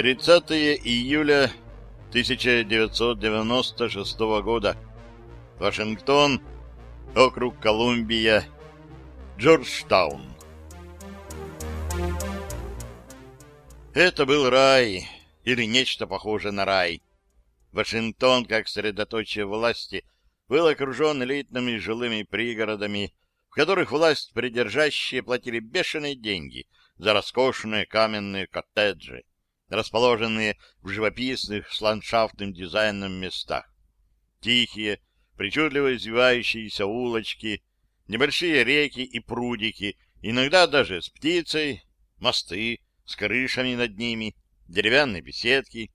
30 июля 1996 года. Вашингтон, округ Колумбия, Джорджтаун. Это был рай, или нечто похожее на рай. Вашингтон, как средоточие власти, был окружен элитными жилыми пригородами, в которых власть придержащие платили бешеные деньги за роскошные каменные коттеджи расположенные в живописных с ландшафтным дизайном местах. Тихие, причудливо извивающиеся улочки, небольшие реки и прудики, иногда даже с птицей, мосты с крышами над ними, деревянные беседки,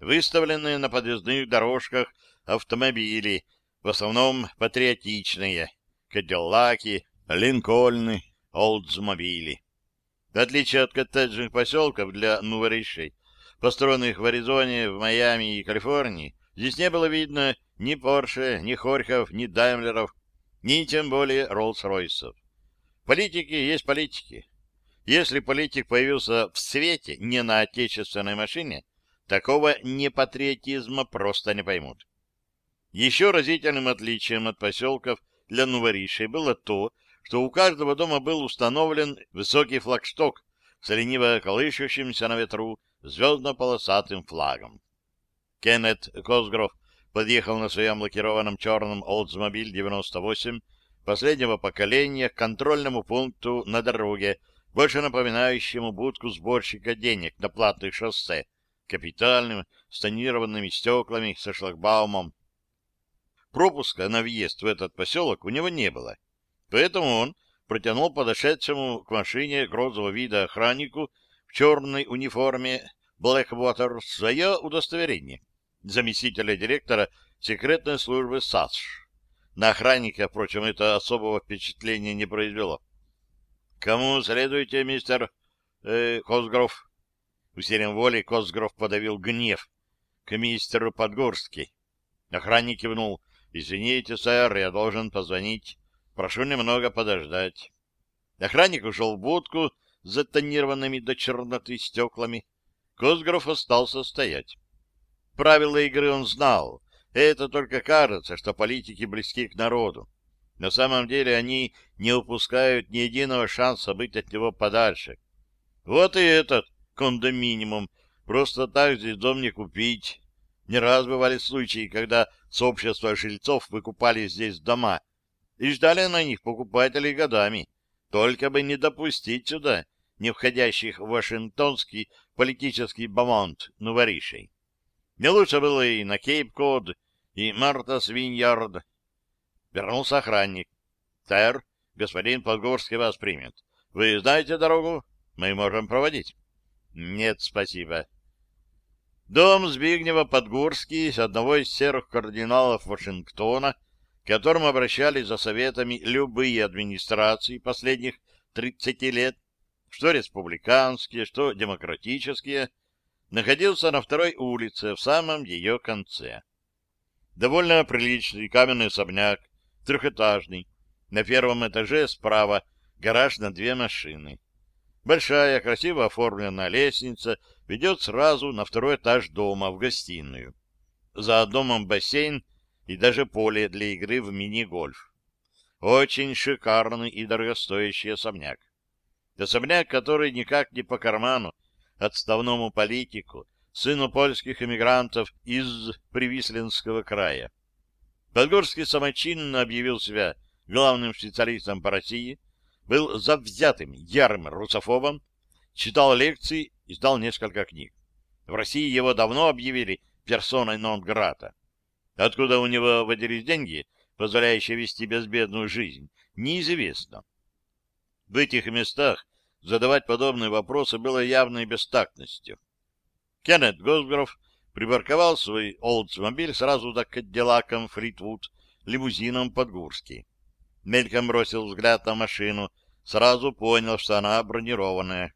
выставленные на подъездных дорожках автомобили, в основном патриотичные, кадиллаки, линкольны, олдсмобили. В отличие от коттеджных поселков для новоришей, построенных в Аризоне, в Майами и Калифорнии, здесь не было видно ни Порше, ни Хорьков, ни Даймлеров, ни тем более Роллс-Ройсов. Политики есть политики. Если политик появился в свете не на отечественной машине, такого непатриотизма просто не поймут. Еще разительным отличием от поселков для новоришей было то, что у каждого дома был установлен высокий флагшток с лениво колышущимся на ветру звездно-полосатым флагом. Кеннет Косгров подъехал на своем лакированном черном Oldsmobile-98 последнего поколения к контрольному пункту на дороге, больше напоминающему будку сборщика денег на платных шоссе, капитальным, с тонированными стеклами, со шлагбаумом. Пропуска на въезд в этот поселок у него не было. Поэтому он протянул подошедшему к машине грозового вида охраннику в черной униформе Blackwater свое удостоверение заместителя директора секретной службы САСШ. На охранника, впрочем, это особого впечатления не произвело. — Кому следуете, мистер э, Косгров? Усилием воли Косгров подавил гнев к мистеру Подгорски. Охранник кивнул. — Извините, сэр, я должен позвонить. Прошу немного подождать. Охранник ушел в будку с затонированными до черноты стеклами. Косгров остался стоять. Правила игры он знал. Это только кажется, что политики близки к народу. На самом деле они не упускают ни единого шанса быть от него подальше. Вот и этот кондоминиум. Просто так здесь дом не купить. Не раз бывали случаи, когда сообщества жильцов выкупали здесь дома — и ждали на них покупателей годами, только бы не допустить сюда не входящих в вашингтонский политический бомонд новоришей. Не лучше было и на Кейп-Код, и Марта Свиньярд. Вернулся охранник. — Сэр, господин Подгорский вас примет. Вы знаете дорогу? Мы можем проводить. — Нет, спасибо. Дом Збигнева Подгорский, одного из серых кардиналов Вашингтона, к которому обращались за советами любые администрации последних 30 лет, что республиканские, что демократические, находился на второй улице, в самом ее конце. Довольно приличный каменный особняк, трехэтажный. На первом этаже справа гараж на две машины. Большая, красиво оформленная лестница ведет сразу на второй этаж дома, в гостиную. За домом бассейн и даже поле для игры в мини-гольф. Очень шикарный и дорогостоящий особняк. Особняк, который никак не по карману отставному политику, сыну польских эмигрантов из Привисленского края. Подгорский самочинно объявил себя главным специалистом по России, был завзятым, ярым русофобом, читал лекции и сдал несколько книг. В России его давно объявили персоной нон-грата. Откуда у него водились деньги, позволяющие вести безбедную жизнь, неизвестно. В этих местах задавать подобные вопросы было явной бестактностью. Кеннет Госгров припарковал свой Олдсмобиль сразу за Кадиллаком Фритвуд, лимузином Подгурский. Мельком бросил взгляд на машину, сразу понял, что она бронированная.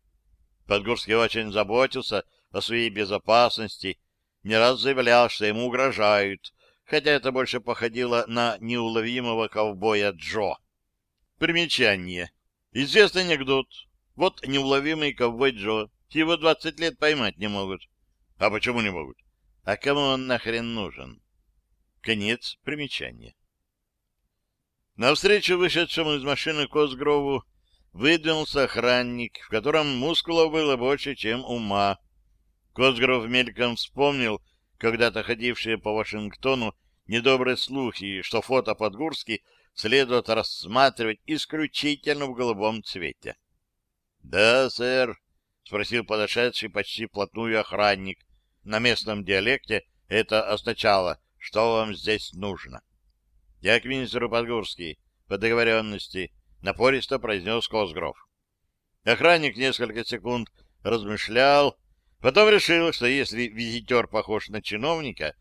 Подгурский очень заботился о своей безопасности, не раз заявлял, что ему угрожают, хотя это больше походило на неуловимого ковбоя Джо. Примечание. Известный анекдот. Вот неуловимый ковбой Джо. Его двадцать лет поймать не могут. А почему не могут? А кому он нахрен нужен? Конец примечания. Навстречу вышедшему из машины Косгрову выдвинулся охранник, в котором мускулов было больше, чем ума. Косгров мельком вспомнил когда-то ходившие по Вашингтону недобрые слухи, что фото Подгурский следует рассматривать исключительно в голубом цвете. — Да, сэр, — спросил подошедший почти вплотную охранник. На местном диалекте это означало, что вам здесь нужно. — Я к министру Подгурский, по договоренности, — напористо произнес Косгров. Охранник несколько секунд размышлял, потом решил, что если визитер похож на чиновника,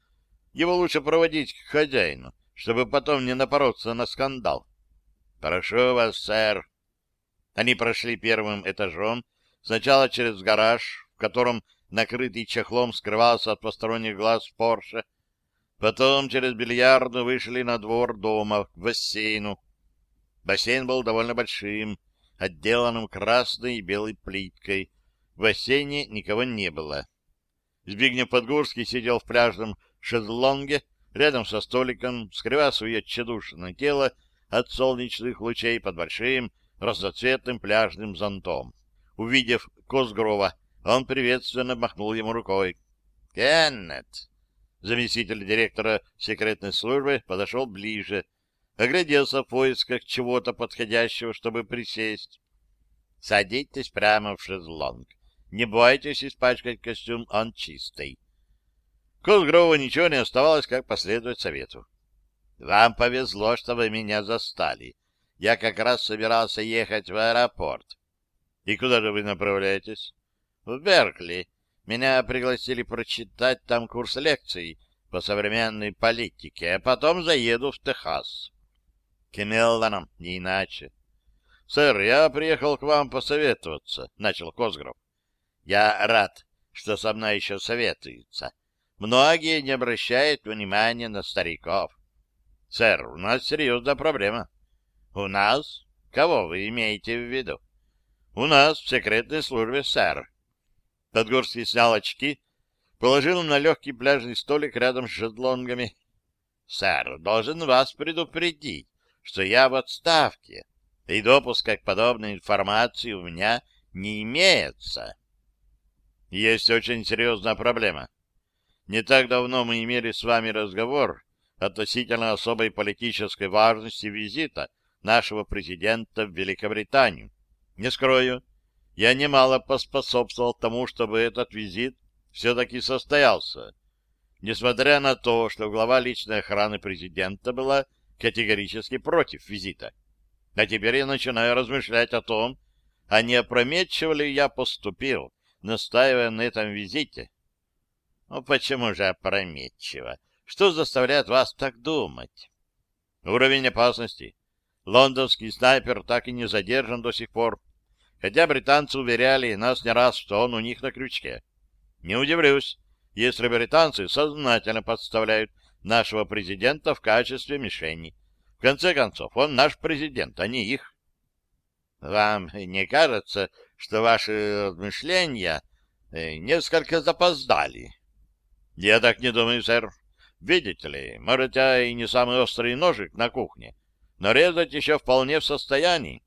его лучше проводить к хозяину, чтобы потом не напороться на скандал. — Прошу вас, сэр. Они прошли первым этажом, сначала через гараж, в котором накрытый чехлом скрывался от посторонних глаз Порше, потом через бильярдную вышли на двор дома, к бассейну. Бассейн был довольно большим, отделанным красной и белой плиткой. В бассейне никого не было. Збигнев Подгорский сидел в пляжном шезлонге, рядом со столиком, скрывая свое тщедушное тело от солнечных лучей под большим разноцветным пляжным зонтом. Увидев Косгрова, он приветственно махнул ему рукой. «Кеннет!» Заместитель директора секретной службы подошел ближе, огляделся в поисках чего-то подходящего, чтобы присесть. «Садитесь прямо в шезлонг. Не бойтесь испачкать костюм, он чистый. Косгрову ничего не оставалось, как последовать совету. — Вам повезло, что вы меня застали. Я как раз собирался ехать в аэропорт. — И куда же вы направляетесь? — В Беркли. Меня пригласили прочитать там курс лекций по современной политике, а потом заеду в Техас. — К Мелланам, не иначе. — Сэр, я приехал к вам посоветоваться, — начал Косгров. — Я рад, что со мной еще советуются. — Многие не обращают внимания на стариков. Сэр, у нас серьезная проблема. У нас? Кого вы имеете в виду? У нас в секретной службе, сэр. Подгорский снял очки, положил на легкий пляжный столик рядом с шезлонгами. Сэр, должен вас предупредить, что я в отставке, и допуска к подобной информации у меня не имеется. Есть очень серьезная проблема. Не так давно мы имели с вами разговор относительно особой политической важности визита нашего президента в Великобританию. Не скрою, я немало поспособствовал тому, чтобы этот визит все-таки состоялся. Несмотря на то, что глава личной охраны президента была категорически против визита. А теперь я начинаю размышлять о том, а не опрометчиво ли я поступил, настаивая на этом визите, ну, почему же опрометчиво? Что заставляет вас так думать? Уровень опасности. Лондонский снайпер так и не задержан до сих пор, хотя британцы уверяли нас не раз, что он у них на крючке. Не удивлюсь, если британцы сознательно подставляют нашего президента в качестве мишени. В конце концов, он наш президент, а не их. Вам не кажется, что ваши размышления э, несколько запоздали? Я так не думаю, сэр. Видите ли, может, я и не самый острый ножик на кухне, но резать еще вполне в состоянии.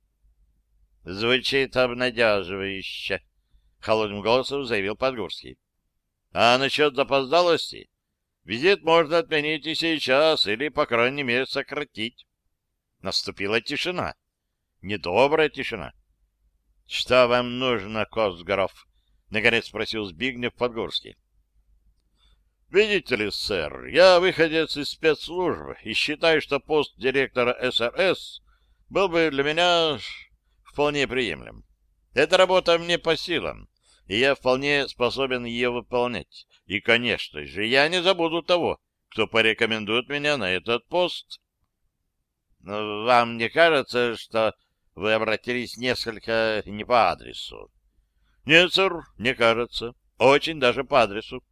Звучит обнадеживающе, — холодным голосом заявил Подгорский. А насчет запоздалости? Визит можно отменить и сейчас, или, по крайней мере, сократить. Наступила тишина. Недобрая тишина. — Что вам нужно, Косгоров? — наконец спросил Збигнев Подгорский. Видите ли, сэр, я выходец из спецслужбы и считаю, что пост директора СРС был бы для меня вполне приемлем. Эта работа мне по силам, и я вполне способен ее выполнять. И, конечно же, я не забуду того, кто порекомендует меня на этот пост. Вам не кажется, что вы обратились несколько не по адресу? Нет, сэр, не кажется. Очень даже по адресу.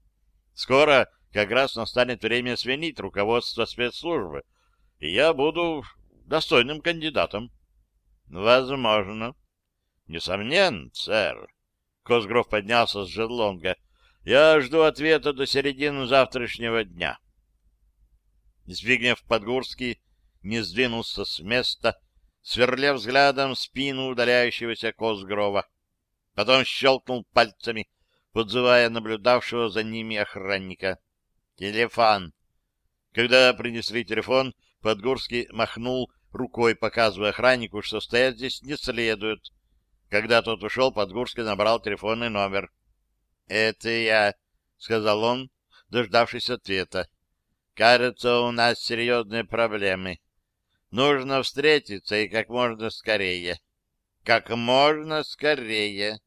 Скоро как раз настанет время сменить руководство спецслужбы, и я буду достойным кандидатом. Возможно. Несомненно, сэр. Косгров поднялся с жедлонга. Я жду ответа до середины завтрашнего дня. Збигнев Подгурский не сдвинулся с места, сверля взглядом спину удаляющегося Косгрова. Потом щелкнул пальцами, подзывая наблюдавшего за ними охранника. «Телефон!» Когда принесли телефон, Подгорский махнул рукой, показывая охраннику, что стоять здесь не следует. Когда тот ушел, Подгорский набрал телефонный номер. «Это я», — сказал он, дождавшись ответа. «Кажется, у нас серьезные проблемы. Нужно встретиться и как можно скорее. Как можно скорее».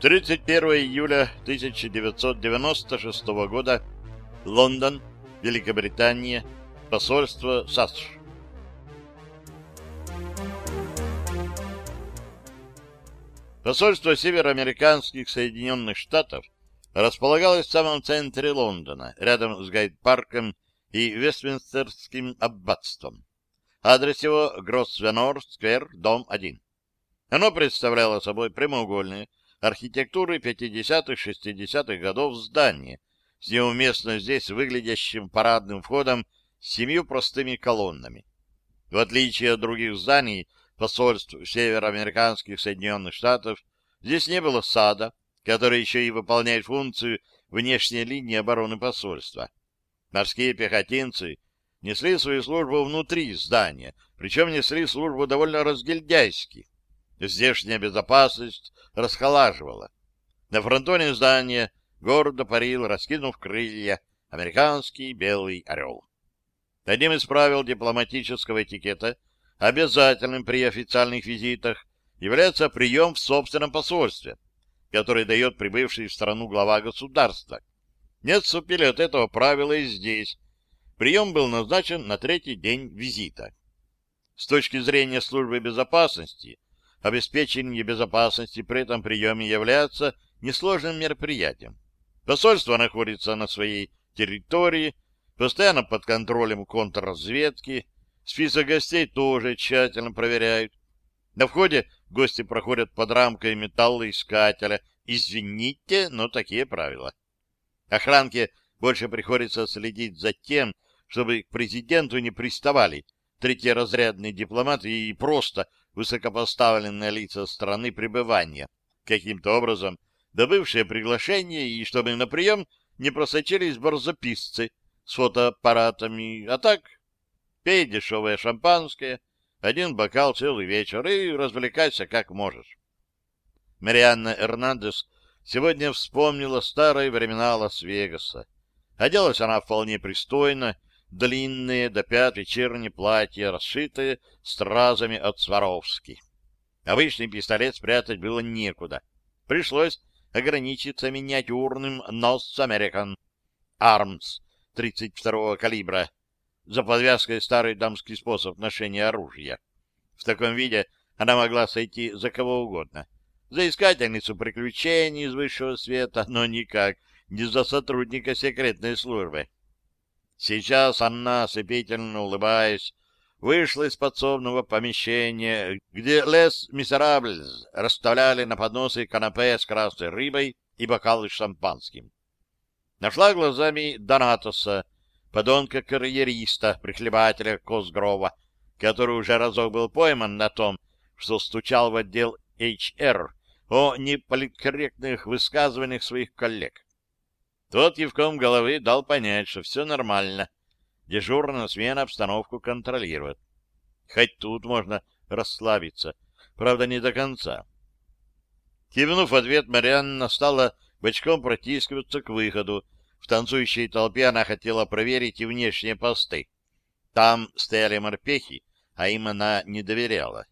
31 июля 1996 года. Лондон, Великобритания, посольство САСШ. Посольство североамериканских Соединенных Штатов располагалось в самом центре Лондона, рядом с Гайд-парком и Вестминстерским аббатством. Адрес его Гроссвенор-сквер, дом 1. Оно представляло собой прямоугольное, архитектуры 50-60-х годов здание с неуместно здесь выглядящим парадным входом с семью простыми колоннами. В отличие от других зданий посольств североамериканских Соединенных Штатов, здесь не было сада, который еще и выполняет функцию внешней линии обороны посольства. Морские пехотинцы несли свою службу внутри здания, причем несли службу довольно разгильдяйски. Здешняя безопасность расхолаживала. На фронтоне здания гордо парил, раскинув крылья, американский белый орел. Одним из правил дипломатического этикета, обязательным при официальных визитах, является прием в собственном посольстве, который дает прибывший в страну глава государства. Не отступили от этого правила и здесь. Прием был назначен на третий день визита. С точки зрения службы безопасности, обеспечение безопасности при этом приеме является несложным мероприятием. Посольство находится на своей территории, постоянно под контролем контрразведки, список гостей тоже тщательно проверяют. На входе гости проходят под рамкой металлоискателя. Извините, но такие правила. Охранке больше приходится следить за тем, чтобы к президенту не приставали третьеразрядные дипломаты и просто высокопоставленные лица страны пребывания, каким-то образом добывшие приглашение, и чтобы на прием не просочились барзаписцы с фотоаппаратами, а так пей дешевое шампанское, один бокал целый вечер и развлекайся как можешь. Марианна Эрнандес сегодня вспомнила старые времена Лас-Вегаса. Оделась она вполне пристойно, длинные до пят вечернее платье, расшитое стразами от Сваровски. Обычный пистолет спрятать было некуда. Пришлось ограничиться миниатюрным Нос American Arms 32-го калибра. За подвязкой старый дамский способ ношения оружия. В таком виде она могла сойти за кого угодно. За искательницу приключений из высшего света, но никак не за сотрудника секретной службы. Сейчас она, ослепительно улыбаясь, вышла из подсобного помещения, где лес мисерабльз расставляли на подносы канапе с красной рыбой и бокалы с шампанским. Нашла глазами Донатоса, подонка-карьериста, прихлебателя Косгрова, который уже разок был пойман на том, что стучал в отдел HR о неполиткорректных высказываниях своих коллег. Тот кивком головы дал понять, что все нормально. Дежурная смена обстановку контролирует. Хоть тут можно расслабиться. Правда, не до конца. Кивнув ответ, Марианна стала бочком протискиваться к выходу. В танцующей толпе она хотела проверить и внешние посты. Там стояли морпехи, а им она не доверяла.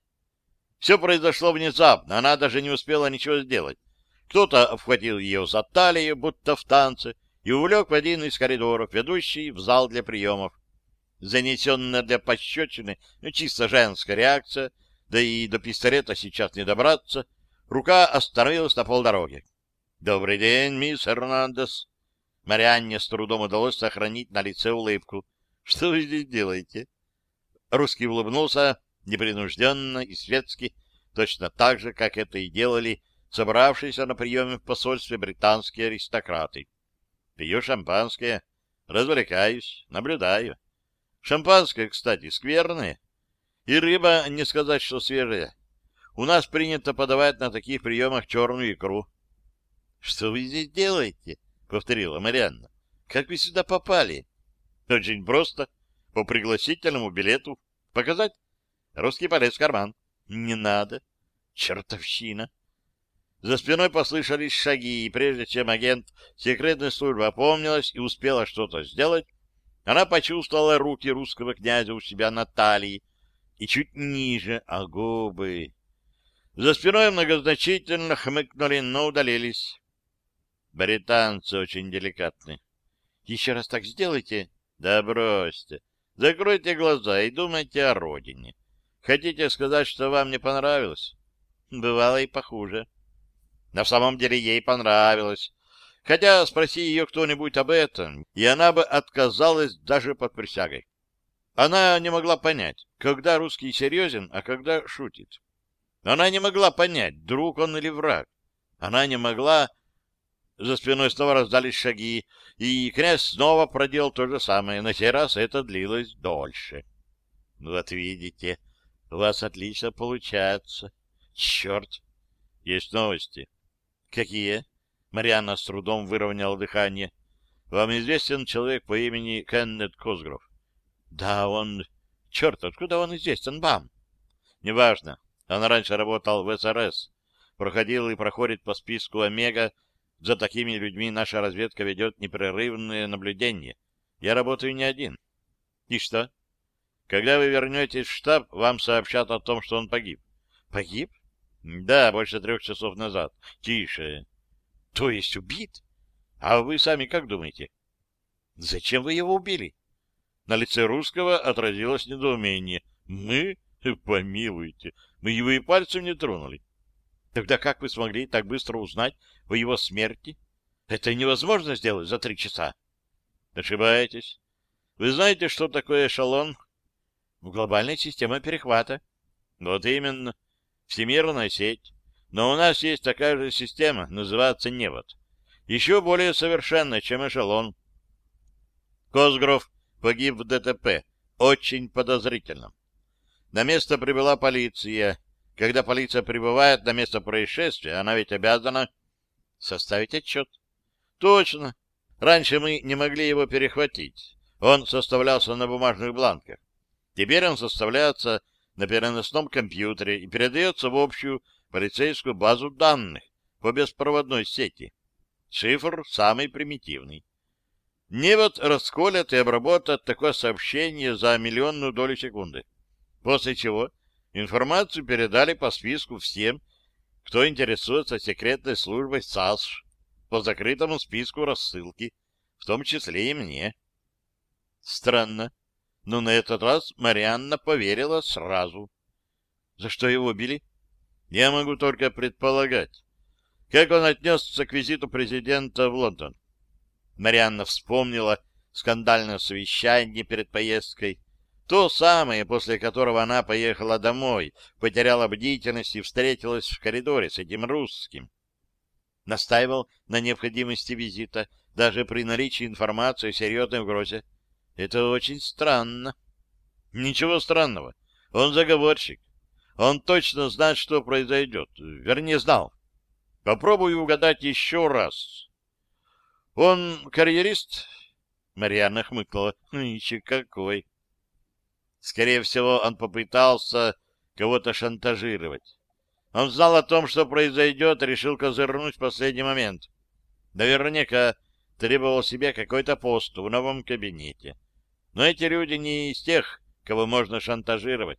Все произошло внезапно, она даже не успела ничего сделать. Кто-то обхватил ее за талию, будто в танце, и увлек в один из коридоров, ведущий в зал для приемов. Занесенная для пощечины, ну, чисто женская реакция, да и до пистолета сейчас не добраться, рука остановилась на полдороге. — Добрый день, мисс Эрнандес. Марианне с трудом удалось сохранить на лице улыбку. — Что вы здесь делаете? Русский улыбнулся непринужденно и светски, точно так же, как это и делали собравшиеся на приеме в посольстве британские аристократы. Пью шампанское, развлекаюсь, наблюдаю. Шампанское, кстати, скверное. И рыба, не сказать, что свежая. У нас принято подавать на таких приемах черную икру. — Что вы здесь делаете? — повторила Марианна. — Как вы сюда попали? — Очень просто. По пригласительному билету. Показать? Русский полез в карман. — Не надо. Чертовщина. За спиной послышались шаги, и прежде чем агент секретной службы опомнилась и успела что-то сделать, она почувствовала руки русского князя у себя на талии и чуть ниже, а губы... За спиной многозначительно хмыкнули, но удалились. Британцы очень деликатны. Еще раз так сделайте? Да бросьте. Закройте глаза и думайте о родине. Хотите сказать, что вам не понравилось? Бывало и похуже. На самом деле ей понравилось. Хотя спроси ее кто-нибудь об этом, и она бы отказалась даже под присягой. Она не могла понять, когда русский серьезен, а когда шутит. Она не могла понять, друг он или враг. Она не могла... За спиной снова раздались шаги, и князь снова проделал то же самое. На сей раз это длилось дольше. — Вот видите, у вас отлично получается. Черт! Есть новости. — Какие? Марианна с трудом выровняла дыхание. — Вам известен человек по имени Кеннет Косгров? — Да, он... Черт, откуда он известен вам? — Неважно. Он раньше работал в СРС, проходил и проходит по списку Омега. За такими людьми наша разведка ведет непрерывное наблюдение. Я работаю не один. И что? Когда вы вернетесь в штаб, вам сообщат о том, что он погиб. Погиб? Да, больше трех часов назад. Тише. То есть убит? А вы сами как думаете? Зачем вы его убили? На лице русского отразилось недоумение. Мы? Помилуйте. Мы его и пальцем не тронули. Тогда как вы смогли так быстро узнать о его смерти? Это невозможно сделать за три часа. Ошибаетесь. Вы знаете, что такое эшелон? В глобальной системе перехвата. Вот именно. Всемирная сеть. Но у нас есть такая же система, называется невод. Еще более совершенная, чем эшелон. Козгров погиб в ДТП. Очень подозрительно. На место прибыла полиция. Когда полиция прибывает на место происшествия, она ведь обязана составить отчет. Точно. Раньше мы не могли его перехватить. Он составлялся на бумажных бланках. Теперь он составляется на переносном компьютере и передается в общую полицейскую базу данных по беспроводной сети. Шифр самый примитивный. Невод расколят и обработают такое сообщение за миллионную долю секунды после чего информацию передали по списку всем, кто интересуется секретной службой САСШ, по закрытому списку рассылки, в том числе и мне. Странно, но на этот раз Марианна поверила сразу. За что его убили? Я могу только предполагать. Как он отнесся к визиту президента в Лондон? Марианна вспомнила скандальное совещание перед поездкой, то самое, после которого она поехала домой, потеряла бдительность и встретилась в коридоре с этим русским. Настаивал на необходимости визита, даже при наличии информации о серьезной угрозе. Это очень странно. Ничего странного. Он заговорщик. Он точно знает, что произойдет. Вернее, знал. Попробую угадать еще раз. Он карьерист? Марьяна хмыкнула. Ну, еще какой. Скорее всего, он попытался кого-то шантажировать. Он знал о том, что произойдет, и решил козырнуть в последний момент. Наверняка требовал себе какой-то пост в новом кабинете. Но эти люди не из тех, кого можно шантажировать.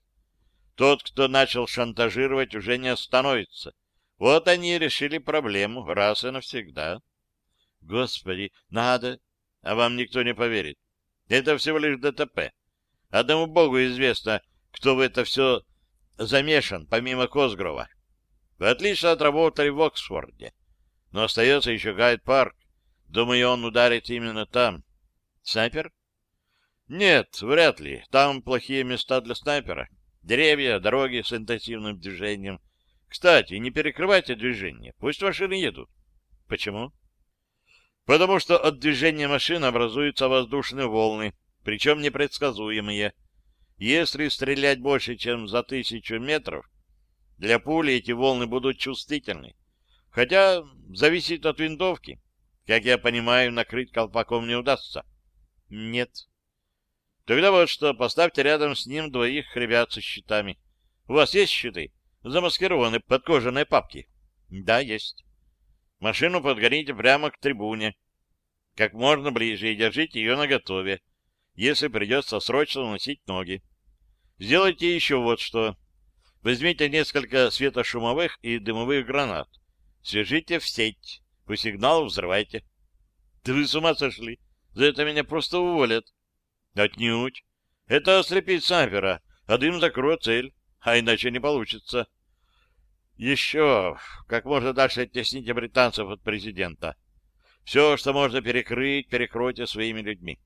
Тот, кто начал шантажировать, уже не остановится. Вот они решили проблему раз и навсегда. Господи, надо, а вам никто не поверит. Это всего лишь ДТП. Одному богу известно, кто в это все замешан, помимо Косгрова. Вы отлично отработали в Оксфорде. Но остается еще Гайд-парк. Думаю, он ударит именно там. Снайпер? Нет, вряд ли. Там плохие места для снайпера. Деревья, дороги с интенсивным движением. Кстати, не перекрывайте движение. Пусть машины едут. Почему? Потому что от движения машин образуются воздушные волны, причем непредсказуемые. Если стрелять больше, чем за тысячу метров, для пули эти волны будут чувствительны. Хотя зависит от винтовки. Как я понимаю, накрыть колпаком не удастся. Нет. Тогда вот что, поставьте рядом с ним двоих ребят со щитами. У вас есть щиты? Замаскированы под кожаной папки? Да, есть. Машину подгоните прямо к трибуне. Как можно ближе и держите ее наготове, если придется срочно носить ноги. Сделайте еще вот что. Возьмите несколько светошумовых и дымовых гранат. Свяжите в сеть. По сигналу взрывайте. Да вы с ума сошли? За это меня просто уволят. Отнюдь. Это ослепить снайпера, а дым закроет цель, а иначе не получится. Еще, как можно дальше оттесните британцев от президента. Все, что можно перекрыть, перекройте своими людьми.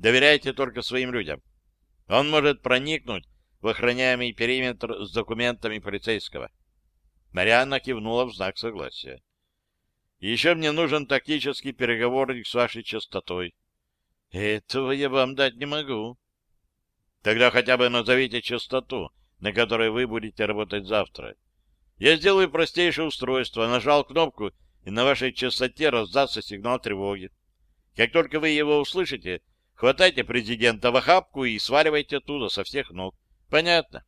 Доверяйте только своим людям. Он может проникнуть в охраняемый периметр с документами полицейского. Марианна кивнула в знак согласия. Еще мне нужен тактический переговорник с вашей частотой. Этого я вам дать не могу. Тогда хотя бы назовите частоту, на которой вы будете работать завтра. Я сделаю простейшее устройство, нажал кнопку, и на вашей частоте раздастся сигнал тревоги. Как только вы его услышите, хватайте президента в охапку и сваливайте оттуда со всех ног. Понятно?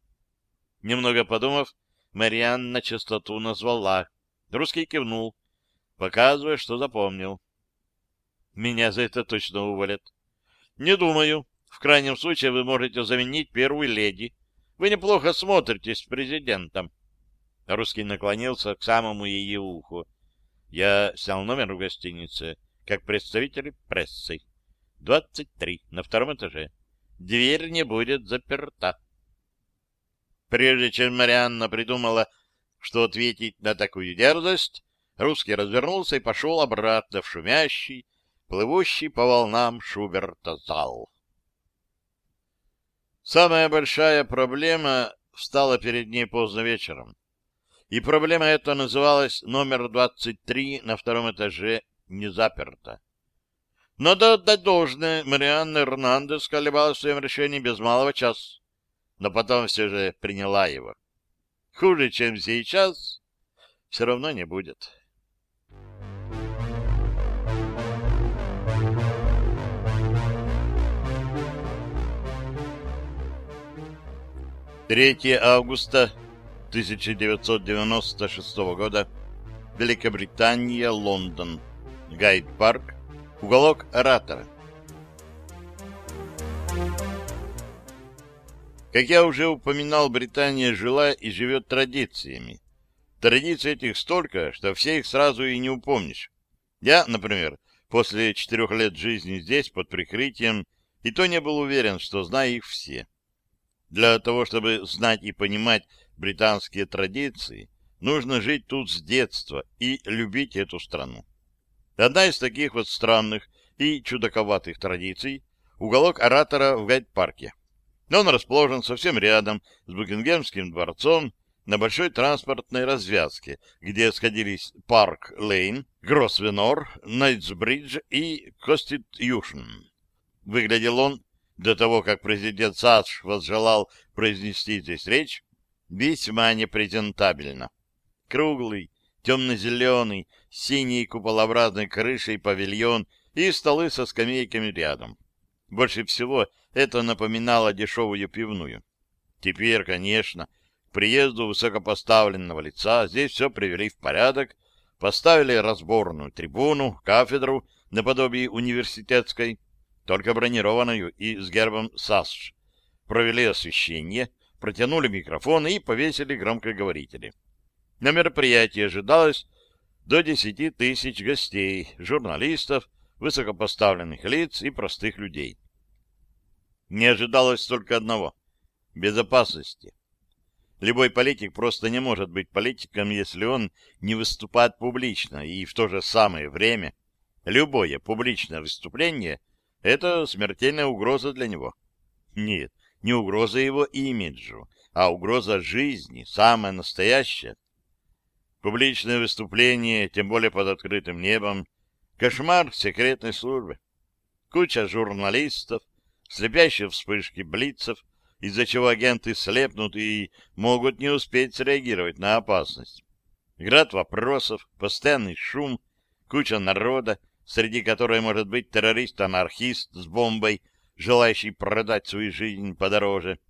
Немного подумав, Марианна частоту назвала. Русский кивнул, показывая, что запомнил. Меня за это точно уволят. Не думаю. В крайнем случае вы можете заменить первую леди. Вы неплохо смотритесь с президентом. Русский наклонился к самому ее уху. Я снял номер в гостинице, как представитель прессы. Двадцать три, на втором этаже. Дверь не будет заперта. Прежде чем Марианна придумала, что ответить на такую дерзость, русский развернулся и пошел обратно в шумящий, плывущий по волнам Шуберта зал. Самая большая проблема встала перед ней поздно вечером. И проблема эта называлась номер 23 на втором этаже не заперта. Надо отдать должное, Марианна Эрнандес колебалась в своем решении без малого часа но потом все же приняла его. Хуже, чем сейчас, все равно не будет. Третье августа 1996 года. Великобритания, Лондон. Гайд-парк. Уголок оратора. Как я уже упоминал, Британия жила и живет традициями. Традиций этих столько, что все их сразу и не упомнишь. Я, например, после четырех лет жизни здесь, под прикрытием, и то не был уверен, что знаю их все. Для того, чтобы знать и понимать британские традиции, нужно жить тут с детства и любить эту страну. Одна из таких вот странных и чудаковатых традиций — уголок оратора в гайд-парке. Он расположен совсем рядом с Букингемским дворцом на большой транспортной развязке, где сходились Парк Лейн, Гросвенор, Найтсбридж и Конститьюшн. Выглядел он, до того, как президент САДШ возжелал произнести здесь речь, весьма непрезентабельно. Круглый, темно-зеленый, синий куполообразной крышей павильон и столы со скамейками рядом. Больше всего это напоминало дешевую пивную. Теперь, конечно, к приезду высокопоставленного лица здесь все привели в порядок, поставили разборную трибуну, кафедру наподобие университетской, только бронированную и с гербом САСШ, провели освещение, протянули микрофоны и повесили громкоговорители. На мероприятии ожидалось до 10 тысяч гостей, журналистов, высокопоставленных лиц и простых людей. Не ожидалось только одного — безопасности. Любой политик просто не может быть политиком, если он не выступает публично, и в то же самое время любое публичное выступление — это смертельная угроза для него. Нет, не угроза его имиджу, а угроза жизни, самая настоящая. Публичное выступление, тем более под открытым небом, кошмар секретной службы. Куча журналистов, слепящие вспышки блицев, из-за чего агенты слепнут и могут не успеть среагировать на опасность. Град вопросов, постоянный шум, куча народа, среди которой может быть террорист-анархист с бомбой, желающий продать свою жизнь подороже.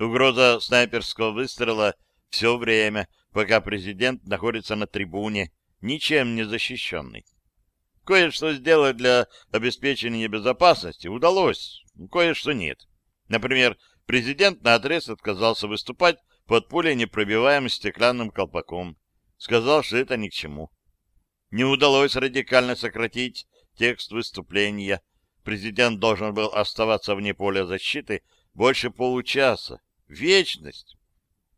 Угроза снайперского выстрела все время, пока президент находится на трибуне, ничем не защищенный. Кое-что сделать для обеспечения безопасности удалось, кое-что нет. Например, президент наотрез отказался выступать под пулей непробиваемым стеклянным колпаком. Сказал, что это ни к чему. Не удалось радикально сократить текст выступления. Президент должен был оставаться вне поля защиты больше получаса. Вечность.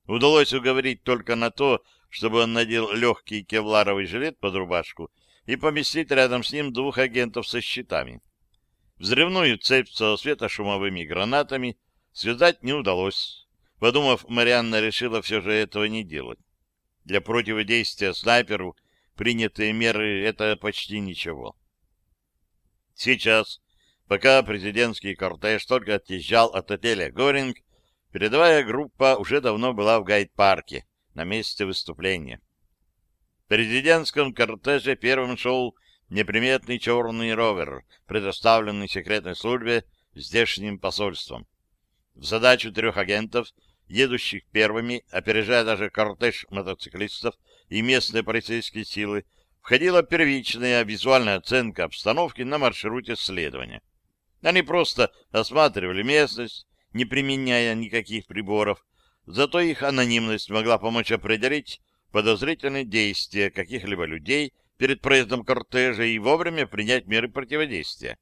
Удалось уговорить только на то, чтобы он надел легкий кевларовый жилет под рубашку и поместить рядом с ним двух агентов со щитами. Взрывную цепь со светошумовыми гранатами связать не удалось. Подумав, Марианна решила все же этого не делать. Для противодействия снайперу принятые меры — это почти ничего. Сейчас, пока президентский кортеж только отъезжал от отеля «Горинг», передовая группа уже давно была в гайд-парке, на месте выступления. В президентском кортеже первым шел неприметный черный ровер, предоставленный секретной службе здешним посольством. В задачу трех агентов, едущих первыми, опережая даже кортеж мотоциклистов и местные полицейские силы, входила первичная визуальная оценка обстановки на маршруте следования. Они просто осматривали местность, не применяя никаких приборов, зато их анонимность могла помочь определить, подозрительные действия каких-либо людей перед проездом кортежа и вовремя принять меры противодействия.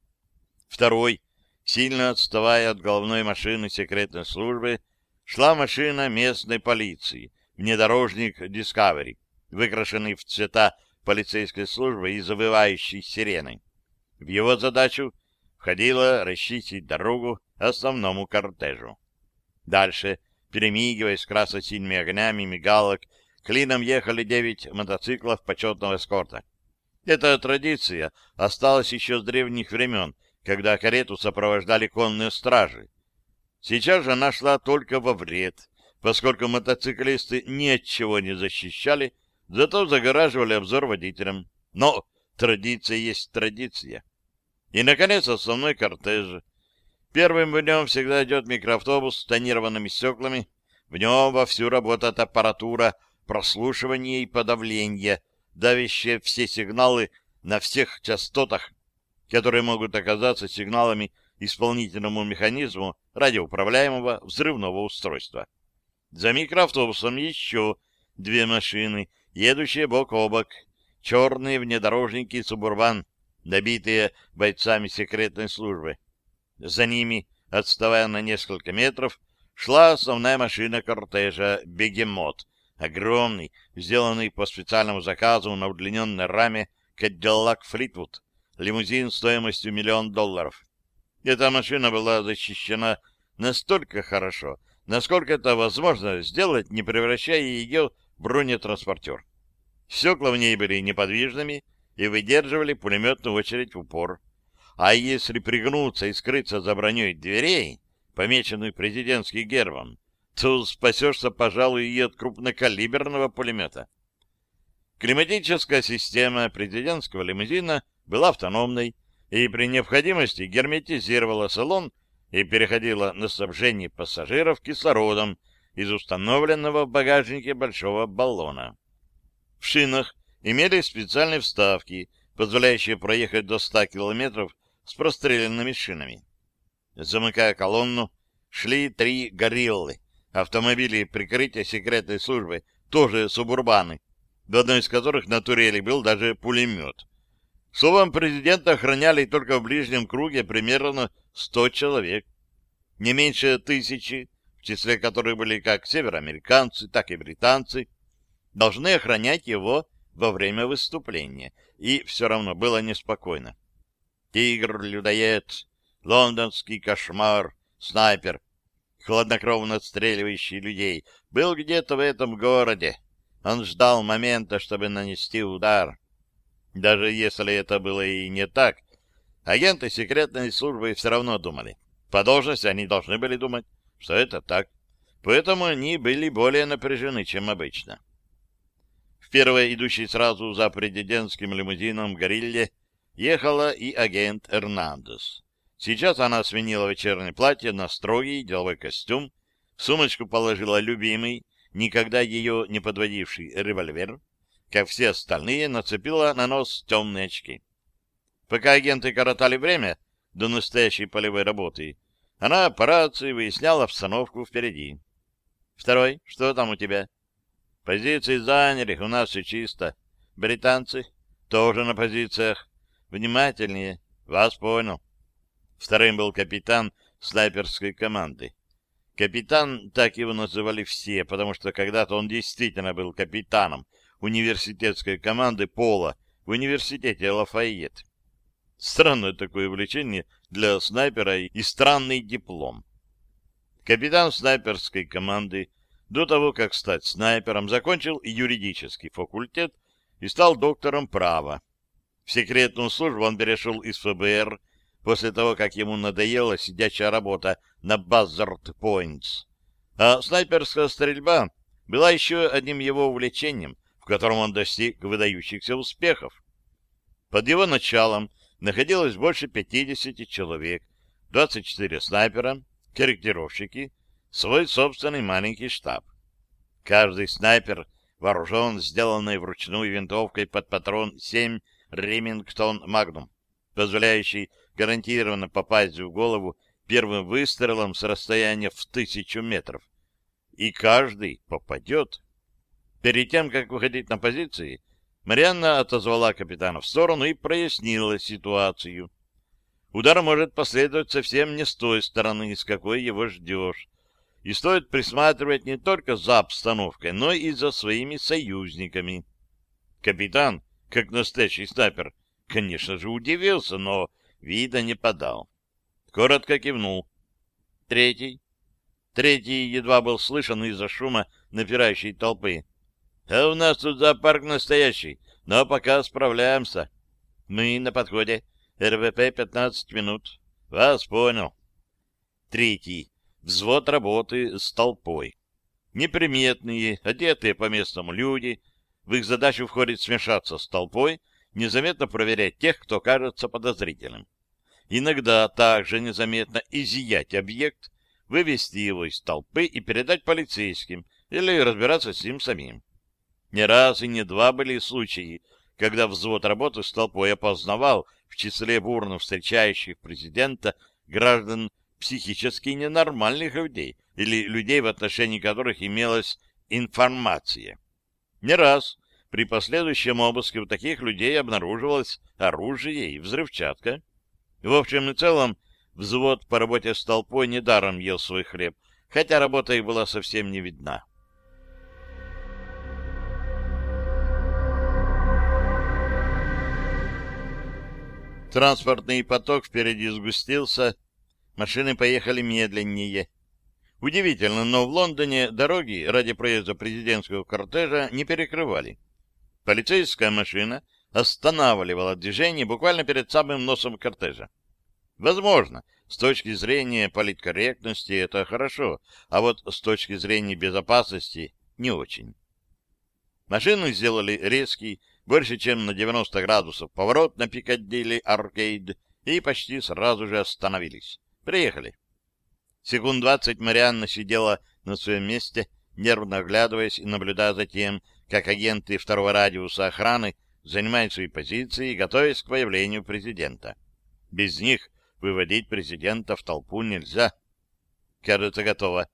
Второй, сильно отставая от головной машины секретной службы, шла машина местной полиции, внедорожник Discovery, выкрашенный в цвета полицейской службы и завывающей сиреной. В его задачу входило расчистить дорогу основному кортежу. Дальше, перемигиваясь красно-синими огнями мигалок Клином ехали девять мотоциклов почетного эскорта. Эта традиция осталась еще с древних времен, когда карету сопровождали конные стражи. Сейчас же она шла только во вред, поскольку мотоциклисты ни от чего не защищали, зато загораживали обзор водителям. Но традиция есть традиция. И, наконец, основной кортеж. Первым в нем всегда идет микроавтобус с тонированными стеклами. В нем вовсю работает аппаратура прослушивания и подавления, давящие все сигналы на всех частотах, которые могут оказаться сигналами исполнительному механизму радиоуправляемого взрывного устройства. За микроавтобусом еще две машины, едущие бок о бок, черные внедорожники «Субурбан», набитые бойцами секретной службы. За ними, отставая на несколько метров, шла основная машина кортежа «Бегемот», Огромный, сделанный по специальному заказу на удлиненной раме Кадиллак Флитвуд, лимузин стоимостью миллион долларов. Эта машина была защищена настолько хорошо, насколько это возможно сделать, не превращая ее в бронетранспортер. Стекла в ней были неподвижными и выдерживали пулеметную очередь в упор. А если пригнуться и скрыться за броней дверей, помеченных президентским гербом, то спасешься, пожалуй, и от крупнокалиберного пулемета. Климатическая система президентского лимузина была автономной и при необходимости герметизировала салон и переходила на снабжение пассажиров кислородом из установленного в багажнике большого баллона. В шинах имели специальные вставки, позволяющие проехать до 100 километров с простреленными шинами. Замыкая колонну, шли три гориллы, Автомобили прикрытия секретной службы, тоже субурбаны, в одной из которых на турели был даже пулемет. Словом, президента охраняли только в ближнем круге примерно 100 человек. Не меньше тысячи, в числе которых были как североамериканцы, так и британцы, должны охранять его во время выступления. И все равно было неспокойно. Тигр-людоед, лондонский кошмар, снайпер, хладнокровно отстреливающий людей, был где-то в этом городе. Он ждал момента, чтобы нанести удар. Даже если это было и не так, агенты секретной службы все равно думали. По должности они должны были думать, что это так. Поэтому они были более напряжены, чем обычно. В первой, идущей сразу за президентским лимузином «Горилле», ехала и агент Эрнандес. Сейчас она сменила вечернее платье на строгий деловой костюм, в сумочку положила любимый, никогда ее не подводивший револьвер, как все остальные, нацепила на нос темные очки. Пока агенты коротали время до настоящей полевой работы, она по рации выясняла обстановку впереди. «Второй, что там у тебя?» «Позиции заняли, у нас все чисто. Британцы тоже на позициях. Внимательнее. Вас понял». Вторым был капитан снайперской команды. Капитан, так его называли все, потому что когда-то он действительно был капитаном университетской команды Пола в университете Лафайет. Странное такое увлечение для снайпера и странный диплом. Капитан снайперской команды до того, как стать снайпером, закончил юридический факультет и стал доктором права. В секретную службу он перешел из ФБР после того, как ему надоела сидячая работа на Базард Пойнтс. А снайперская стрельба была еще одним его увлечением, в котором он достиг выдающихся успехов. Под его началом находилось больше 50 человек, 24 снайпера, корректировщики, свой собственный маленький штаб. Каждый снайпер вооружен сделанной вручную винтовкой под патрон 7 Ремингтон Магнум, позволяющий гарантированно попасть в голову первым выстрелом с расстояния в тысячу метров. И каждый попадет. Перед тем, как выходить на позиции, Марианна отозвала капитана в сторону и прояснила ситуацию. Удар может последовать совсем не с той стороны, с какой его ждешь. И стоит присматривать не только за обстановкой, но и за своими союзниками. Капитан, как настоящий снайпер, конечно же, удивился, но вида не подал. Коротко кивнул. Третий. Третий едва был слышен из-за шума напирающей толпы. А у нас тут зоопарк настоящий, но пока справляемся. Мы на подходе. РВП 15 минут. Вас понял. Третий. Взвод работы с толпой. Неприметные, одетые по-местному люди. В их задачу входит смешаться с толпой, незаметно проверять тех, кто кажется подозрительным. Иногда также незаметно изъять объект, вывести его из толпы и передать полицейским или разбираться с ним самим. Не раз и не два были случаи, когда взвод работы с толпой опознавал в числе бурно встречающих президента граждан психически ненормальных людей или людей, в отношении которых имелась информация. Не раз при последующем обыске у таких людей обнаруживалось оружие и взрывчатка. В общем и целом, взвод по работе с толпой недаром ел свой хлеб, хотя работа их была совсем не видна. Транспортный поток впереди сгустился, машины поехали медленнее. Удивительно, но в Лондоне дороги ради проезда президентского кортежа не перекрывали. Полицейская машина останавливала движение буквально перед самым носом кортежа. Возможно, с точки зрения политкорректности это хорошо, а вот с точки зрения безопасности не очень. Машины сделали резкий, больше чем на 90 градусов поворот на Пикадилли Аркейд и почти сразу же остановились. Приехали. Секунд двадцать Марианна сидела на своем месте, нервно оглядываясь и наблюдая за тем, как агенты второго радиуса охраны занимают свои позиции, готовясь к появлению президента. Без них выводить президента в толпу нельзя. Кажется, готово.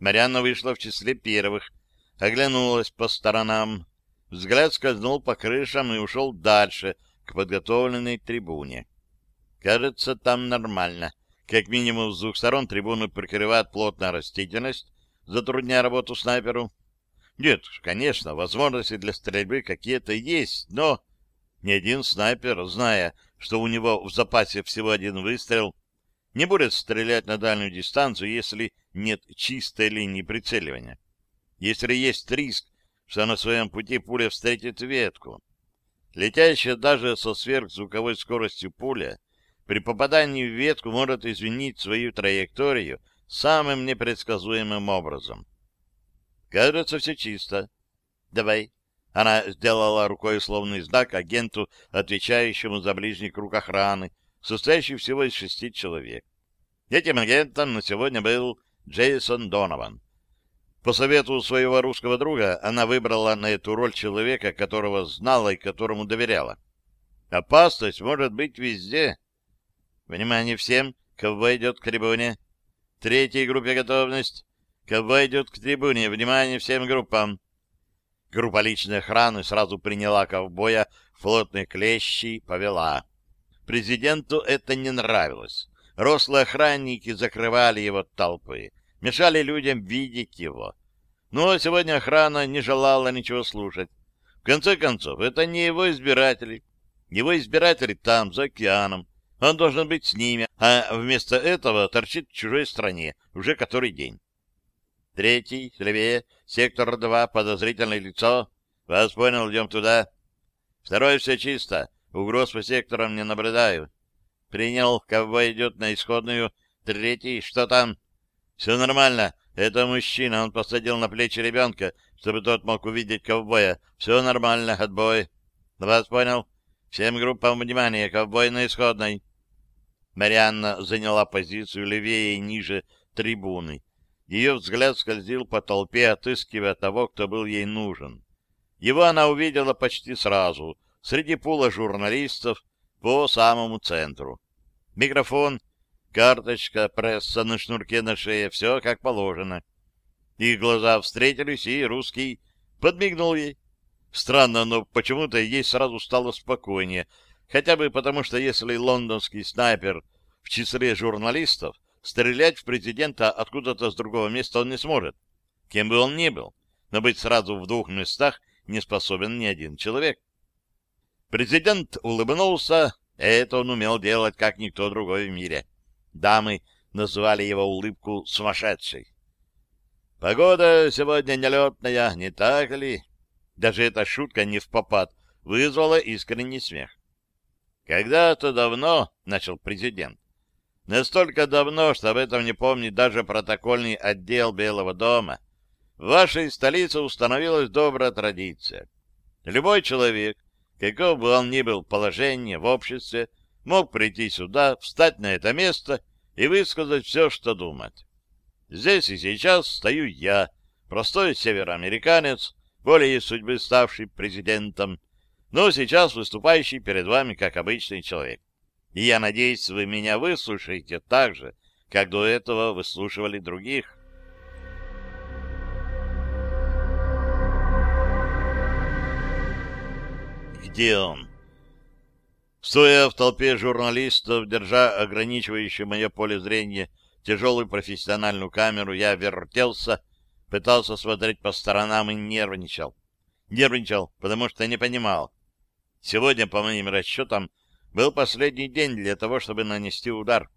Марианна вышла в числе первых, оглянулась по сторонам, Взгляд скользнул по крышам и ушел дальше, к подготовленной трибуне. Кажется, там нормально. Как минимум с двух сторон трибуну прикрывает плотная растительность, затрудняя работу снайперу. Нет, конечно, возможности для стрельбы какие-то есть, но ни один снайпер, зная, что у него в запасе всего один выстрел, не будет стрелять на дальнюю дистанцию, если нет чистой линии прицеливания. Если есть риск, что на своем пути пуля встретит ветку. Летящая даже со сверхзвуковой скоростью пуля при попадании в ветку может изменить свою траекторию самым непредсказуемым образом. Кажется, все чисто. Давай. Она сделала рукой условный знак агенту, отвечающему за ближний круг охраны, состоящий всего из шести человек. Этим агентом на сегодня был Джейсон Донован. По совету своего русского друга она выбрала на эту роль человека, которого знала и которому доверяла. Опасность может быть везде. Внимание всем, ковбой идет к трибуне. Третьей группе готовность. Ковбой идет к трибуне. Внимание всем группам. Группа личной охраны сразу приняла ковбоя в плотные клещи повела. Президенту это не нравилось. Рослые охранники закрывали его толпы, мешали людям видеть его. Но сегодня охрана не желала ничего слушать. В конце концов, это не его избиратели. Его избиратели там, за океаном. Он должен быть с ними, а вместо этого торчит в чужой стране уже который день. Третий, левее, сектор 2, подозрительное лицо. Вас понял, идем туда. Второй, все чисто. Угроз по секторам не наблюдаю. Принял, ковбой идет на исходную. Третий, что там? Все нормально. Это мужчина, он посадил на плечи ребенка, чтобы тот мог увидеть ковбоя. Все нормально, отбой. Вас понял. Всем группам внимания, ковбой на исходной. Марианна заняла позицию левее и ниже трибуны. Ее взгляд скользил по толпе, отыскивая того, кто был ей нужен. Его она увидела почти сразу, среди пула журналистов, по самому центру. Микрофон, карточка, пресса на шнурке на шее, все как положено. Их глаза встретились, и русский подмигнул ей. Странно, но почему-то ей сразу стало спокойнее, хотя бы потому, что если лондонский снайпер в числе журналистов, Стрелять в президента откуда-то с другого места он не сможет, кем бы он ни был, но быть сразу в двух местах не способен ни один человек. Президент улыбнулся, это он умел делать, как никто другой в мире. Дамы называли его улыбку сумасшедшей. «Погода сегодня нелетная, не так ли?» Даже эта шутка не в попад вызвала искренний смех. «Когда-то давно, — начал президент, Настолько давно, что об этом не помнит даже протокольный отдел Белого дома. В вашей столице установилась добрая традиция. Любой человек, каков бы он ни был положение в обществе, мог прийти сюда, встать на это место и высказать все, что думает. Здесь и сейчас стою я, простой североамериканец, более судьбы ставший президентом, но сейчас выступающий перед вами как обычный человек. И я надеюсь, вы меня выслушаете так же, как до этого выслушивали других. Где он? Стоя в толпе журналистов, держа ограничивающее мое поле зрения тяжелую профессиональную камеру, я вертелся, пытался смотреть по сторонам и нервничал. Нервничал, потому что не понимал. Сегодня, по моим расчетам, был последний день для того, чтобы нанести удар.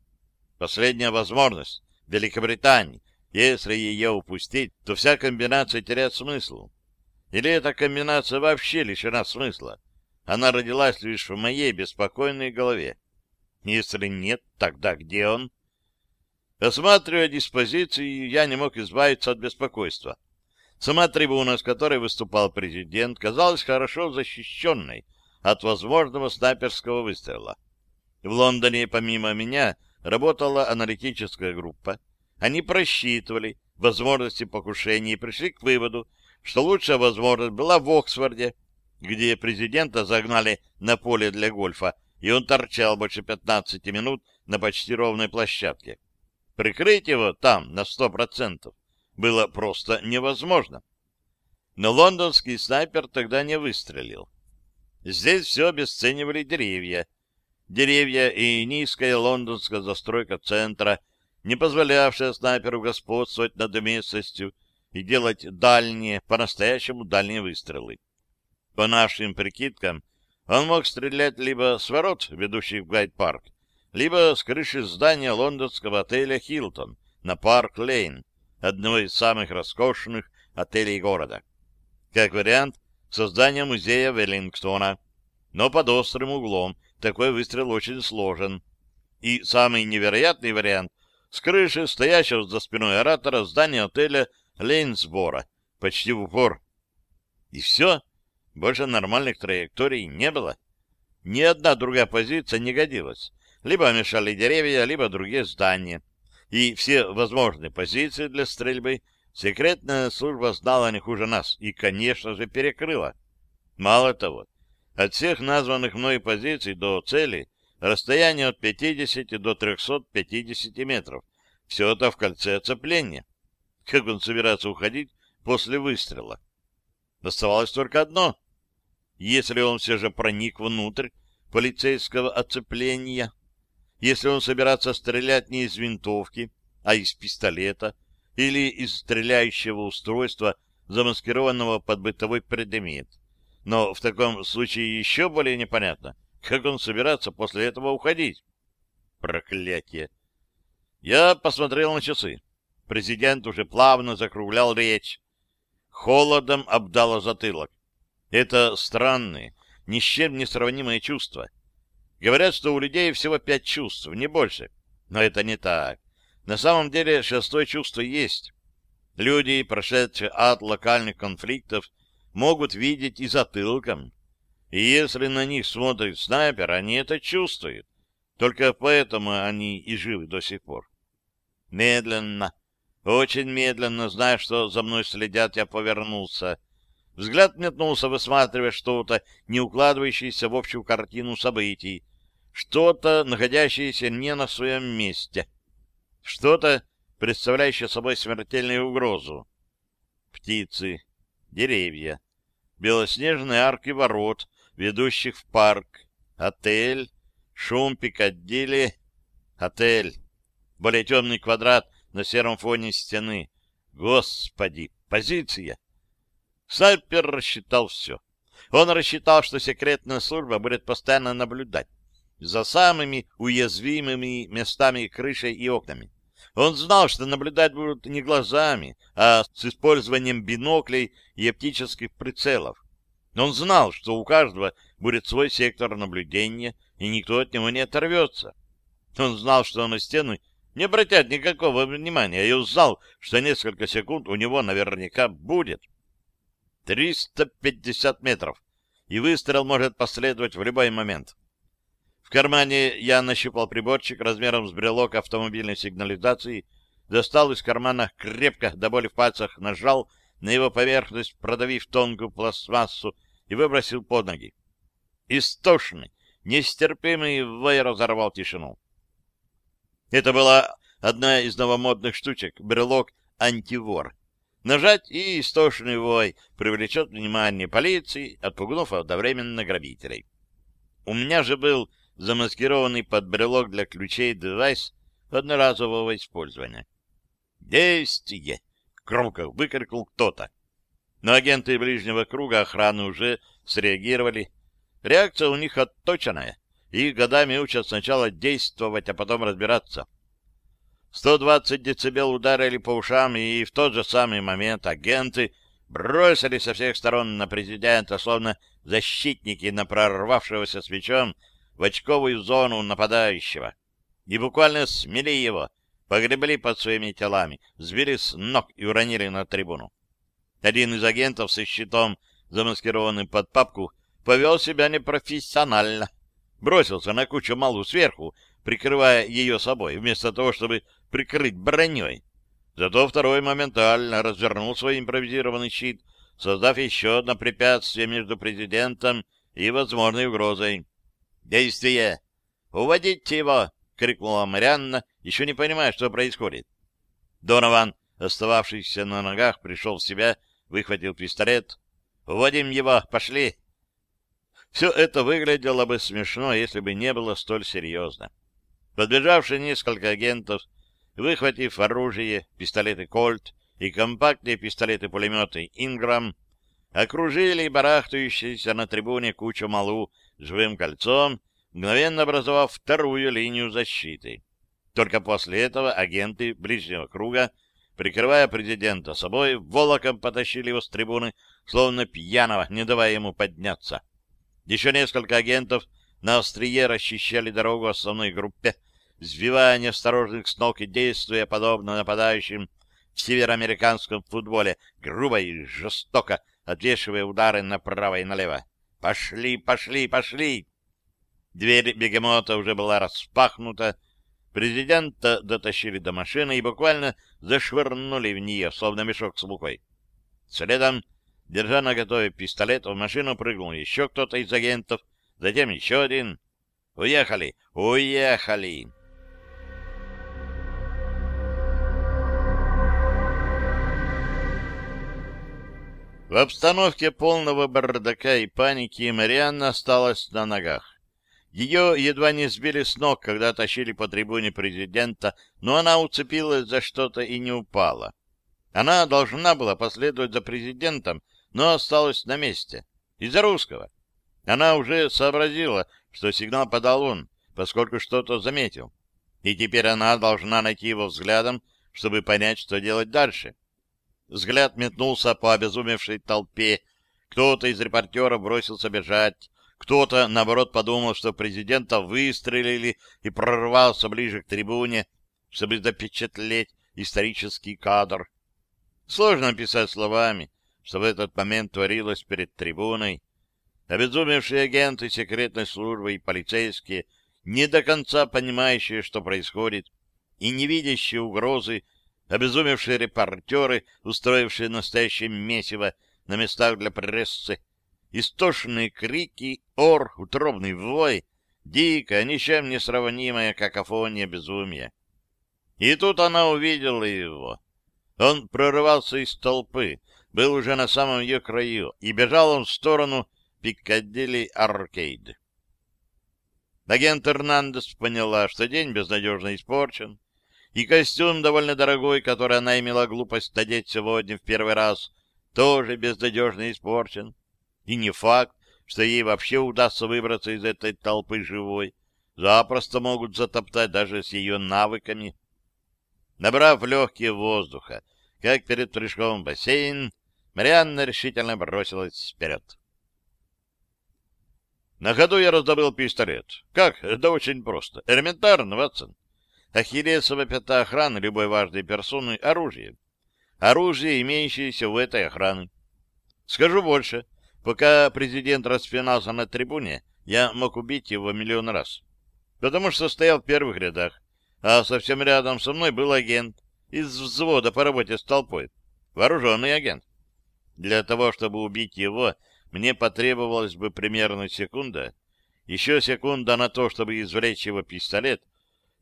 Последняя возможность Великобритании. Если ее упустить, то вся комбинация теряет смысл. Или эта комбинация вообще лишена смысла? Она родилась лишь в моей беспокойной голове. Если нет, тогда где он? Осматривая диспозицию, я не мог избавиться от беспокойства. Сама трибуна, с которой выступал президент, казалась хорошо защищенной от возможного снайперского выстрела. В Лондоне помимо меня работала аналитическая группа. Они просчитывали возможности покушения и пришли к выводу, что лучшая возможность была в Оксфорде, где президента загнали на поле для гольфа, и он торчал больше 15 минут на почти ровной площадке. Прикрыть его там на 100% было просто невозможно. Но лондонский снайпер тогда не выстрелил. Здесь все обесценивали деревья. Деревья и низкая лондонская застройка центра, не позволявшая снайперу господствовать над местностью и делать дальние, по-настоящему дальние выстрелы. По нашим прикидкам, он мог стрелять либо с ворот, ведущих в гайд-парк, либо с крыши здания лондонского отеля «Хилтон» на Парк-Лейн, одного из самых роскошных отелей города. Как вариант, создание музея Веллингтона, но под острым углом такой выстрел очень сложен. И самый невероятный вариант — с крыши стоящего за спиной оратора здания отеля Лейнсбора, почти в упор. И все, больше нормальных траекторий не было. Ни одна другая позиция не годилась. Либо мешали деревья, либо другие здания. И все возможные позиции для стрельбы секретная служба знала не хуже нас и, конечно же, перекрыла. Мало того, от всех названных мной позиций до цели расстояние от 50 до 350 метров. Все это в кольце оцепления. Как он собирается уходить после выстрела? Оставалось только одно. Если он все же проник внутрь полицейского оцепления, если он собирается стрелять не из винтовки, а из пистолета или из стреляющего устройства, замаскированного под бытовой предмет. Но в таком случае еще более непонятно, как он собирается после этого уходить. Проклятие! Я посмотрел на часы. Президент уже плавно закруглял речь. Холодом обдало затылок. Это странные, ни с чем не сравнимые чувства. Говорят, что у людей всего пять чувств, не больше. Но это не так. На самом деле шестое чувство есть. Люди, прошедшие от локальных конфликтов, могут видеть и затылком. И если на них смотрит снайпер, они это чувствуют. Только поэтому они и живы до сих пор. Медленно, очень медленно, зная, что за мной следят, я повернулся. Взгляд метнулся, высматривая что-то, не укладывающееся в общую картину событий, что-то, находящееся не на своем месте, что-то, представляющее собой смертельную угрозу. Птицы, деревья, белоснежные арки ворот, ведущих в парк, отель, шум Пикадилли, отель, более темный квадрат на сером фоне стены. Господи, позиция! Снайпер рассчитал все. Он рассчитал, что секретная служба будет постоянно наблюдать за самыми уязвимыми местами крышей и окнами. Он знал, что наблюдать будут не глазами, а с использованием биноклей и оптических прицелов. Он знал, что у каждого будет свой сектор наблюдения, и никто от него не оторвется. Он знал, что на стены не обратят никакого внимания, и узнал, что несколько секунд у него наверняка будет. 350 метров, и выстрел может последовать в любой момент. Кармане я нащупал приборчик размером с брелок автомобильной сигнализации, достал из кармана крепко, до боли в пальцах, нажал на его поверхность, продавив тонкую пластмассу, и выбросил под ноги. Истошный, нестерпимый вой разорвал тишину. Это была одна из новомодных штучек, брелок антивор. Нажать, и истошный вой привлечет внимание полиции, отпугнув одновременно грабителей. У меня же был замаскированный под брелок для ключей девайс одноразового использования. «Действие!» — громко выкрикнул кто-то. Но агенты ближнего круга охраны уже среагировали. Реакция у них отточенная. Их годами учат сначала действовать, а потом разбираться. 120 децибел ударили по ушам, и в тот же самый момент агенты бросили со всех сторон на президента, словно защитники на прорвавшегося с мечом в очковую зону нападающего. И буквально смели его, погребли под своими телами, сбили с ног и уронили на трибуну. Один из агентов со щитом, замаскированным под папку, повел себя непрофессионально. Бросился на кучу малу сверху, прикрывая ее собой, вместо того, чтобы прикрыть броней. Зато второй моментально развернул свой импровизированный щит, создав еще одно препятствие между президентом и возможной угрозой. «Действие! Уводите его!» — крикнула Марианна, еще не понимая, что происходит. Донован, остававшийся на ногах, пришел в себя, выхватил пистолет. «Уводим его! Пошли!» Все это выглядело бы смешно, если бы не было столь серьезно. Подбежавшие несколько агентов, выхватив оружие, пистолеты «Кольт» и компактные пистолеты-пулеметы «Инграм», окружили барахтающиеся на трибуне кучу малу живым кольцом, мгновенно образовав вторую линию защиты. Только после этого агенты ближнего круга, прикрывая президента собой, волоком потащили его с трибуны, словно пьяного, не давая ему подняться. Еще несколько агентов на острие расчищали дорогу основной группе, сбивая неосторожных с ног и действуя подобно нападающим в североамериканском футболе, грубо и жестоко отвешивая удары направо и налево. «Пошли, пошли, пошли!» Дверь бегемота уже была распахнута, президента дотащили до машины и буквально зашвырнули в нее, словно мешок с мукой. Следом, держа на готове пистолет, в машину прыгнул еще кто-то из агентов, затем еще один. «Уехали! Уехали!» В обстановке полного бардака и паники Марианна осталась на ногах. Ее едва не сбили с ног, когда тащили по трибуне президента, но она уцепилась за что-то и не упала. Она должна была последовать за президентом, но осталась на месте. Из-за русского. Она уже сообразила, что сигнал подал он, поскольку что-то заметил. И теперь она должна найти его взглядом, чтобы понять, что делать дальше. Взгляд метнулся по обезумевшей толпе. Кто-то из репортеров бросился бежать. Кто-то, наоборот, подумал, что президента выстрелили и прорвался ближе к трибуне, чтобы запечатлеть исторический кадр. Сложно описать словами, что в этот момент творилось перед трибуной. Обезумевшие агенты секретной службы и полицейские, не до конца понимающие, что происходит, и не видящие угрозы, обезумевшие репортеры, устроившие настоящее месиво на местах для прессы, истошные крики, ор, утробный вой, дикая, ничем не сравнимая какофония безумия. И тут она увидела его. Он прорывался из толпы, был уже на самом ее краю, и бежал он в сторону Пикадилли Аркейд. Агент Эрнандес поняла, что день безнадежно испорчен, и костюм довольно дорогой, который она имела глупость надеть сегодня в первый раз, тоже безнадежно испорчен. И не факт, что ей вообще удастся выбраться из этой толпы живой. Запросто могут затоптать даже с ее навыками. Набрав легкие воздуха, как перед прыжком в бассейн, Марианна решительно бросилась вперед. На ходу я раздобыл пистолет. Как? Да очень просто. Элементарно, Ватсон. Ахиллесова пята охраны любой важной персоны — оружие. Оружие, имеющееся у этой охраны. Скажу больше. Пока президент распинался на трибуне, я мог убить его миллион раз. Потому что стоял в первых рядах, а совсем рядом со мной был агент из взвода по работе с толпой. Вооруженный агент. Для того, чтобы убить его, мне потребовалась бы примерно секунда, еще секунда на то, чтобы извлечь его пистолет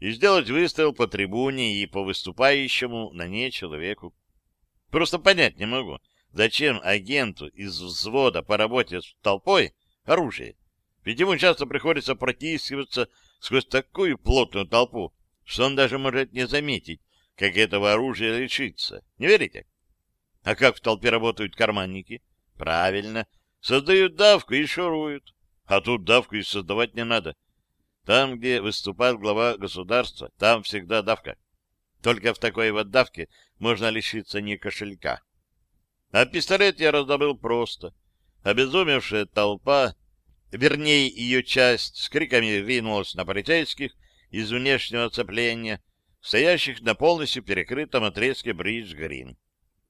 и сделать выстрел по трибуне и по выступающему на ней человеку. Просто понять не могу, Зачем агенту из взвода по работе с толпой оружие? Ведь ему часто приходится протискиваться сквозь такую плотную толпу, что он даже может не заметить, как этого оружия лишиться. Не верите? А как в толпе работают карманники? Правильно, создают давку и шуруют. А тут давку и создавать не надо. Там, где выступает глава государства, там всегда давка. Только в такой вот давке можно лишиться не кошелька, а пистолет я раздобыл просто. Обезумевшая толпа, вернее, ее часть, с криками ринулась на полицейских из внешнего оцепления, стоящих на полностью перекрытом отрезке Бридж-Грин.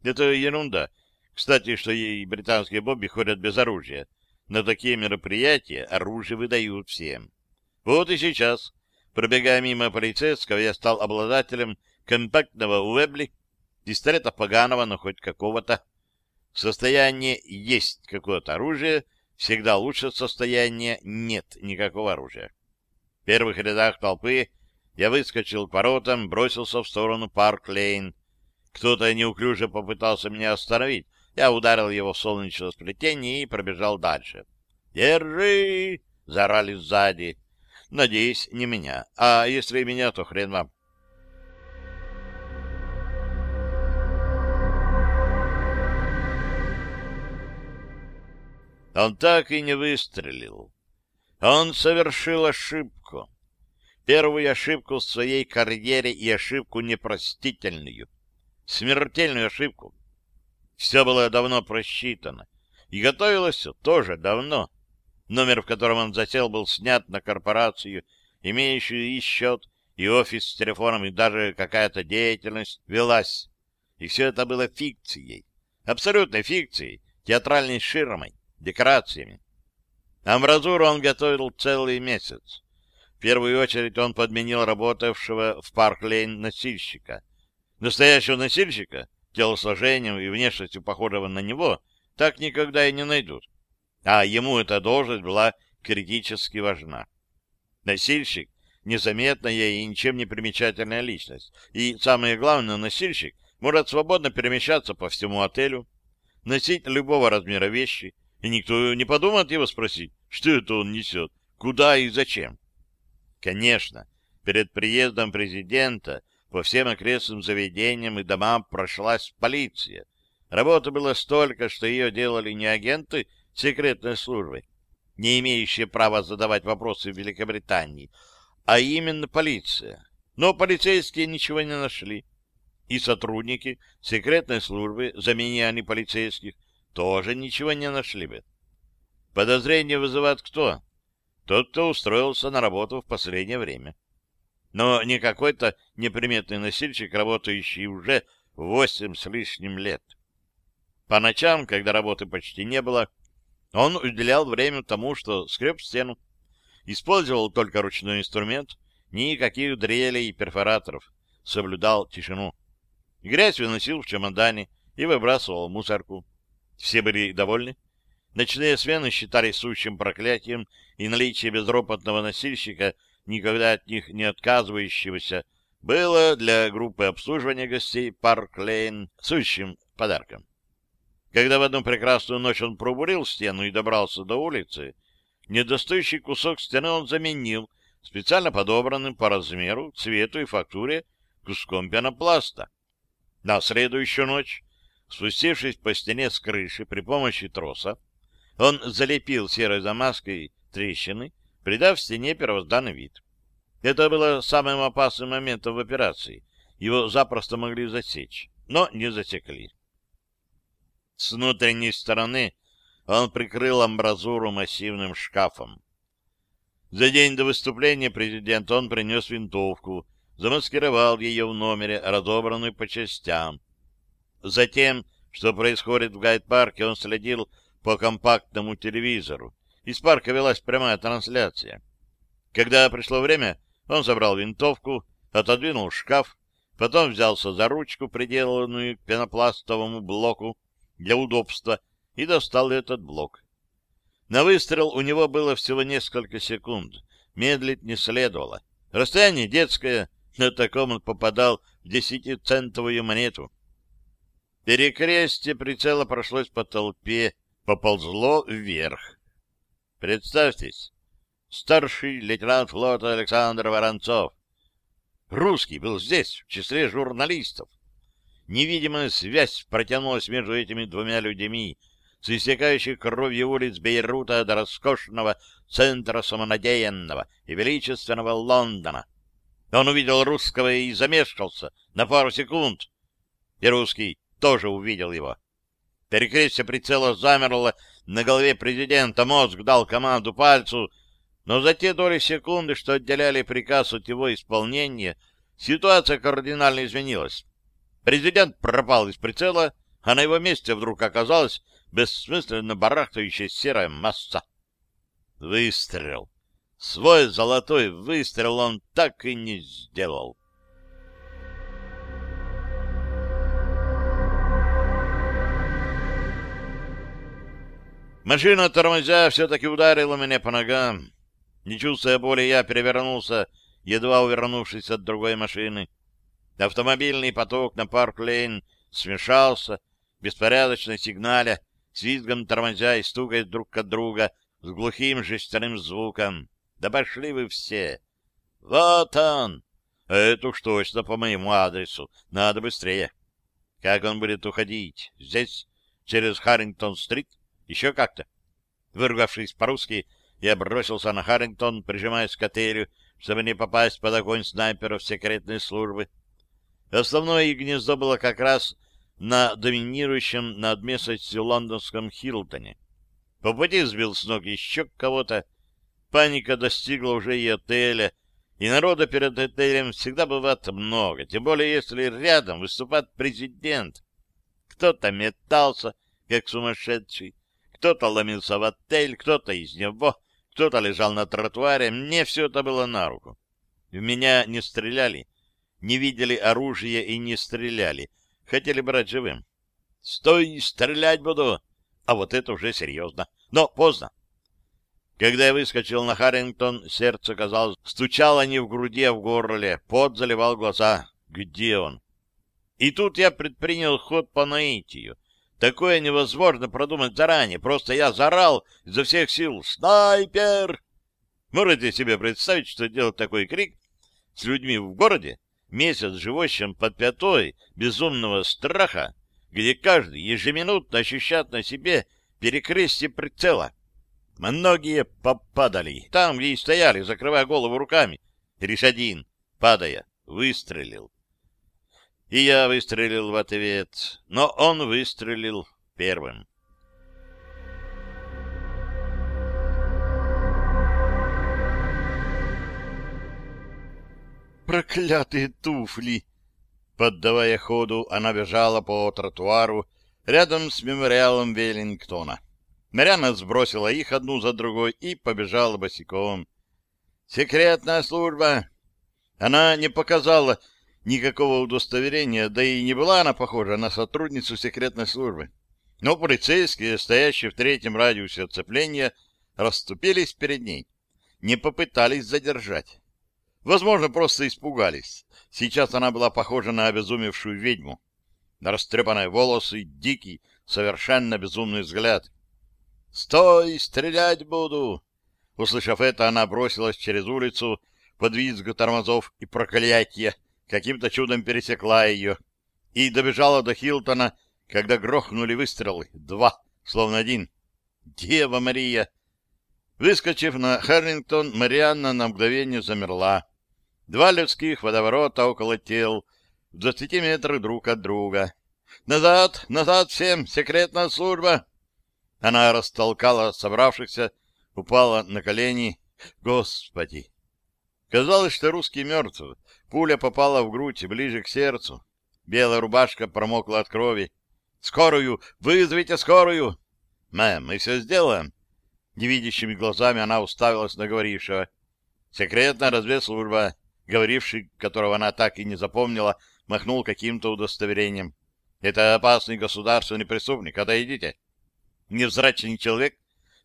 Это ерунда. Кстати, что и британские бобби ходят без оружия. На такие мероприятия оружие выдают всем. Вот и сейчас, пробегая мимо полицейского, я стал обладателем компактного Уэбли, пистолета поганого, но хоть какого-то. Состояние есть какое-то оружие всегда лучше состояния нет никакого оружия. В первых рядах толпы я выскочил к воротам, бросился в сторону Парк-Лейн. Кто-то неуклюже попытался меня остановить. Я ударил его в солнечное сплетение и пробежал дальше. «Держи!» — заорали сзади. Надеюсь, не меня. А если и меня, то хрен вам. Он так и не выстрелил. Он совершил ошибку. Первую ошибку в своей карьере и ошибку непростительную. Смертельную ошибку. Все было давно просчитано. И готовилось все тоже давно. Номер, в котором он засел, был снят на корпорацию, имеющую и счет, и офис с телефоном, и даже какая-то деятельность велась. И все это было фикцией. Абсолютной фикцией, театральной ширмой, декорациями. Амбразуру он готовил целый месяц. В первую очередь он подменил работавшего в Парк-Лейн носильщика. Настоящего носильщика, телосложением и внешностью похожего на него, так никогда и не найдут. А ему эта должность была критически важна. Носильщик — незаметная и ничем не примечательная личность. И, самое главное, носильщик может свободно перемещаться по всему отелю, носить любого размера вещи, и никто не подумает его спросить, что это он несет, куда и зачем. Конечно, перед приездом президента по всем окрестным заведениям и домам прошлась полиция. Работы было столько, что ее делали не агенты секретной службы, не имеющие права задавать вопросы в Великобритании, а именно полиция. Но полицейские ничего не нашли и сотрудники секретной службы, заменя они полицейских, тоже ничего не нашли бы. Подозрение вызывает кто? Тот, кто устроился на работу в последнее время. Но не какой-то неприметный носильщик, работающий уже восемь с лишним лет. По ночам, когда работы почти не было, он уделял время тому, что скреб стену. Использовал только ручной инструмент, никаких дрелей и перфораторов. Соблюдал тишину. Грязь выносил в чемодане и выбрасывал мусорку. Все были довольны. Ночные смены считали сущим проклятием, и наличие безропотного носильщика, никогда от них не отказывающегося, было для группы обслуживания гостей Парк Лейн сущим подарком. Когда в одну прекрасную ночь он пробурил стену и добрался до улицы, недостающий кусок стены он заменил специально подобранным по размеру, цвету и фактуре куском пенопласта. На следующую ночь, спустившись по стене с крыши при помощи троса, он залепил серой замазкой трещины, придав стене первозданный вид. Это было самым опасным моментом в операции. Его запросто могли засечь, но не засекли. С внутренней стороны он прикрыл амбразуру массивным шкафом. За день до выступления президент он принес винтовку, замаскировал ее в номере, разобранную по частям. Затем, что происходит в гайд-парке, он следил по компактному телевизору. Из парка велась прямая трансляция. Когда пришло время, он забрал винтовку, отодвинул шкаф, потом взялся за ручку, приделанную к пенопластовому блоку для удобства, и достал этот блок. На выстрел у него было всего несколько секунд. Медлить не следовало. Расстояние детское, на таком он попадал в десятицентовую монету. Перекрестие прицела прошлось по толпе, поползло вверх. Представьтесь, старший лейтенант флота Александр Воронцов. Русский был здесь, в числе журналистов. Невидимая связь протянулась между этими двумя людьми, с истекающей кровью улиц Бейрута до роскошного центра самонадеянного и величественного Лондона. Он увидел русского и замешкался на пару секунд. И русский тоже увидел его. Перекрестие прицела замерло на голове президента, мозг дал команду пальцу, но за те доли секунды, что отделяли приказ от его исполнения, ситуация кардинально изменилась. Президент пропал из прицела, а на его месте вдруг оказалась бессмысленно барахтающая серая масса. Выстрел. Свой золотой выстрел он так и не сделал. Машина, тормозя, все-таки ударила меня по ногам. Не чувствуя боли, я перевернулся, едва увернувшись от другой машины. Автомобильный поток на Парк-Лейн смешался, беспорядочно сигналя, с визгом тормозя и стукаясь друг о друга с глухим жестяным звуком. Да пошли вы все! Вот он! Это уж точно по моему адресу. Надо быстрее. Как он будет уходить? Здесь? Через Харрингтон-стрит? Еще как-то? Выругавшись по-русски, Я бросился на Харрингтон, прижимаясь к отелю, чтобы не попасть под огонь снайперов секретной службы. Основное гнездо было как раз на доминирующем над местностью лондонском Хилтоне. По пути сбил с ног еще кого-то. Паника достигла уже и отеля, и народа перед отелем всегда бывает много, тем более если рядом выступает президент. Кто-то метался, как сумасшедший, кто-то ломился в отель, кто-то из него, кто-то лежал на тротуаре. Мне все это было на руку. В меня не стреляли, не видели оружия и не стреляли. Хотели брать живым. «Стой, стрелять буду!» А вот это уже серьезно. Но поздно. Когда я выскочил на Харрингтон, сердце, казалось, стучало не в груди, а в горле. Пот заливал глаза. Где он? И тут я предпринял ход по наитию. Такое невозможно продумать заранее. Просто я зарал изо всех сил «Снайпер!». Можете себе представить, что делать такой крик с людьми в городе, месяц живущим под пятой безумного страха, где каждый ежеминутно ощущает на себе перекрестие прицела. Многие попадали там, где и стояли, закрывая голову руками. Лишь один, падая, выстрелил. И я выстрелил в ответ, но он выстрелил первым. Проклятые туфли! Поддавая ходу, она бежала по тротуару рядом с мемориалом Веллингтона. Марьяна сбросила их одну за другой и побежала босиком. «Секретная служба!» Она не показала никакого удостоверения, да и не была она похожа на сотрудницу секретной службы. Но полицейские, стоящие в третьем радиусе оцепления, расступились перед ней, не попытались задержать. Возможно, просто испугались. Сейчас она была похожа на обезумевшую ведьму. Растрепанные волосы, дикий, совершенно безумный взгляд. «Стой! Стрелять буду!» Услышав это, она бросилась через улицу под визг тормозов и проклятия, каким-то чудом пересекла ее и добежала до Хилтона, когда грохнули выстрелы. Два, словно один. «Дева Мария!» Выскочив на Харрингтон, Марианна на мгновение замерла. Два людских водоворота около тел, в двадцати метрах друг от друга. «Назад! Назад всем! Секретная служба!» Она растолкала собравшихся, упала на колени. «Господи!» Казалось, что русский мертв. Пуля попала в грудь, ближе к сердцу. Белая рубашка промокла от крови. «Скорую! Вызовите скорую!» «Мэм, мы все сделаем!» Невидящими глазами она уставилась на говорившего. «Секретная разведслужба», говоривший, которого она так и не запомнила, махнул каким-то удостоверением. «Это опасный государственный преступник. Отойдите!» Невзрачный человек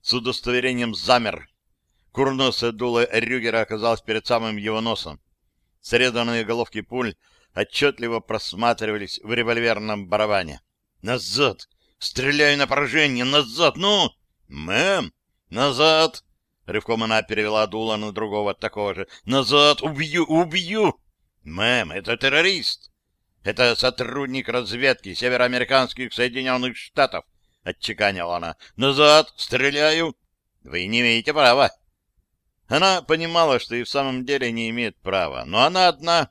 с удостоверением замер, Курносое дуло Рюгера оказалось перед самым его носом. Срезанные головки пуль отчетливо просматривались в револьверном барабане. «Назад! Стреляй на поражение! Назад! Ну!» «Мэм! Назад!» Рывком она перевела дуло на другого такого же. «Назад! Убью! Убью!» «Мэм, это террорист! Это сотрудник разведки североамериканских Соединенных Штатов!» — отчеканила она. «Назад! Стреляю!» «Вы не имеете права!» Она понимала, что и в самом деле не имеет права, но она одна,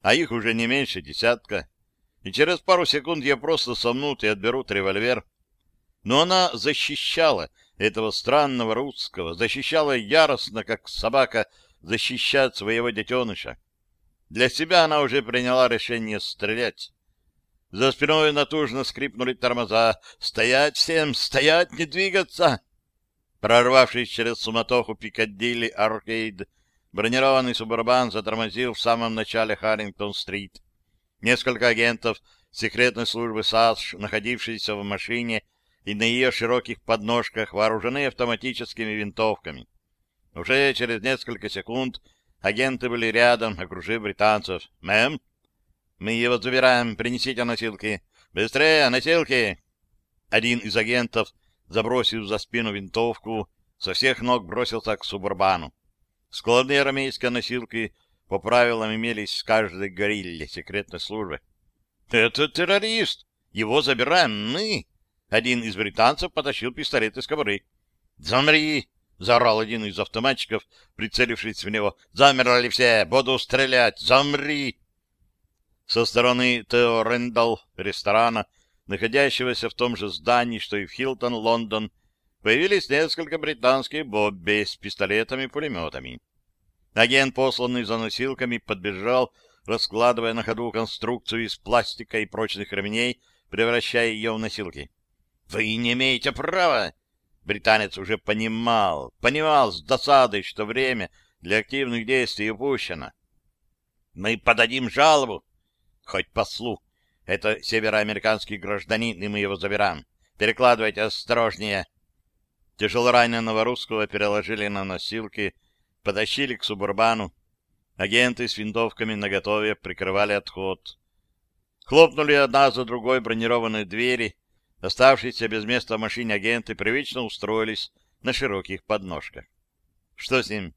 а их уже не меньше десятка, и через пару секунд я просто сомнут и отберут револьвер. Но она защищала этого странного русского, защищала яростно, как собака защищает своего детеныша. Для себя она уже приняла решение стрелять. За спиной натужно скрипнули тормоза. «Стоять всем! Стоять! Не двигаться!» Прорвавшись через суматоху Пикадилли Аркейд, бронированный субурбан затормозил в самом начале Харрингтон-стрит. Несколько агентов секретной службы САС, находившиеся в машине и на ее широких подножках, вооружены автоматическими винтовками. Уже через несколько секунд агенты были рядом, окружив британцев. «Мэм?» «Мы его забираем. Принесите носилки. Быстрее, носилки!» Один из агентов забросив за спину винтовку, со всех ног бросился к субурбану. Складные армейские носилки по правилам имелись в каждой горилле секретной службы. «Это террорист! Его забираем мы!» Один из британцев потащил пистолет из кобуры. «Замри! заорал один из автоматчиков, прицелившись в него. «Замерли все! Буду стрелять! Замри!» Со стороны Тео Рэндалл ресторана, находящегося в том же здании, что и в Хилтон, Лондон, появились несколько британских бобби с пистолетами-пулеметами. Агент, посланный за носилками, подбежал, раскладывая на ходу конструкцию из пластика и прочных ремней, превращая ее в носилки. «Вы не имеете права!» Британец уже понимал, понимал с досадой, что время для активных действий упущено. «Мы подадим жалобу!» «Хоть послу! Это североамериканский гражданин, и мы его забираем. Перекладывайте осторожнее!» Тяжелораненого русского переложили на носилки, потащили к субурбану. Агенты с винтовками наготове прикрывали отход. Хлопнули одна за другой бронированные двери. Оставшиеся без места в машине агенты привычно устроились на широких подножках. Что с ним?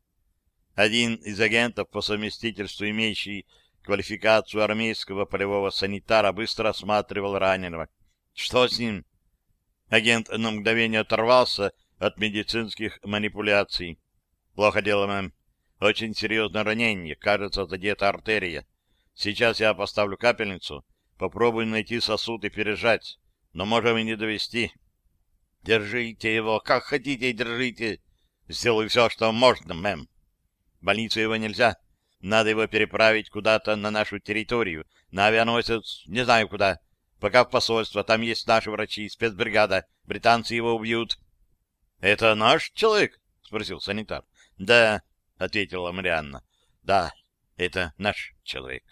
Один из агентов, по совместительству имеющий квалификацию армейского полевого санитара, быстро осматривал раненого. Что с ним? Агент на мгновение оторвался от медицинских манипуляций. Плохо дело, мэм. Очень серьезное ранение. Кажется, задета артерия. Сейчас я поставлю капельницу, попробую найти сосуд и пережать, но можем и не довести. Держите его, как хотите, держите. Сделаю все, что можно, мэм. В больницу его нельзя. Надо его переправить куда-то на нашу территорию, на авианосец, не знаю куда. Пока в посольство, там есть наши врачи, спецбригада. Британцы его убьют. — Это наш человек? — спросил санитар. — Да, — ответила Марианна. — Да, это наш человек.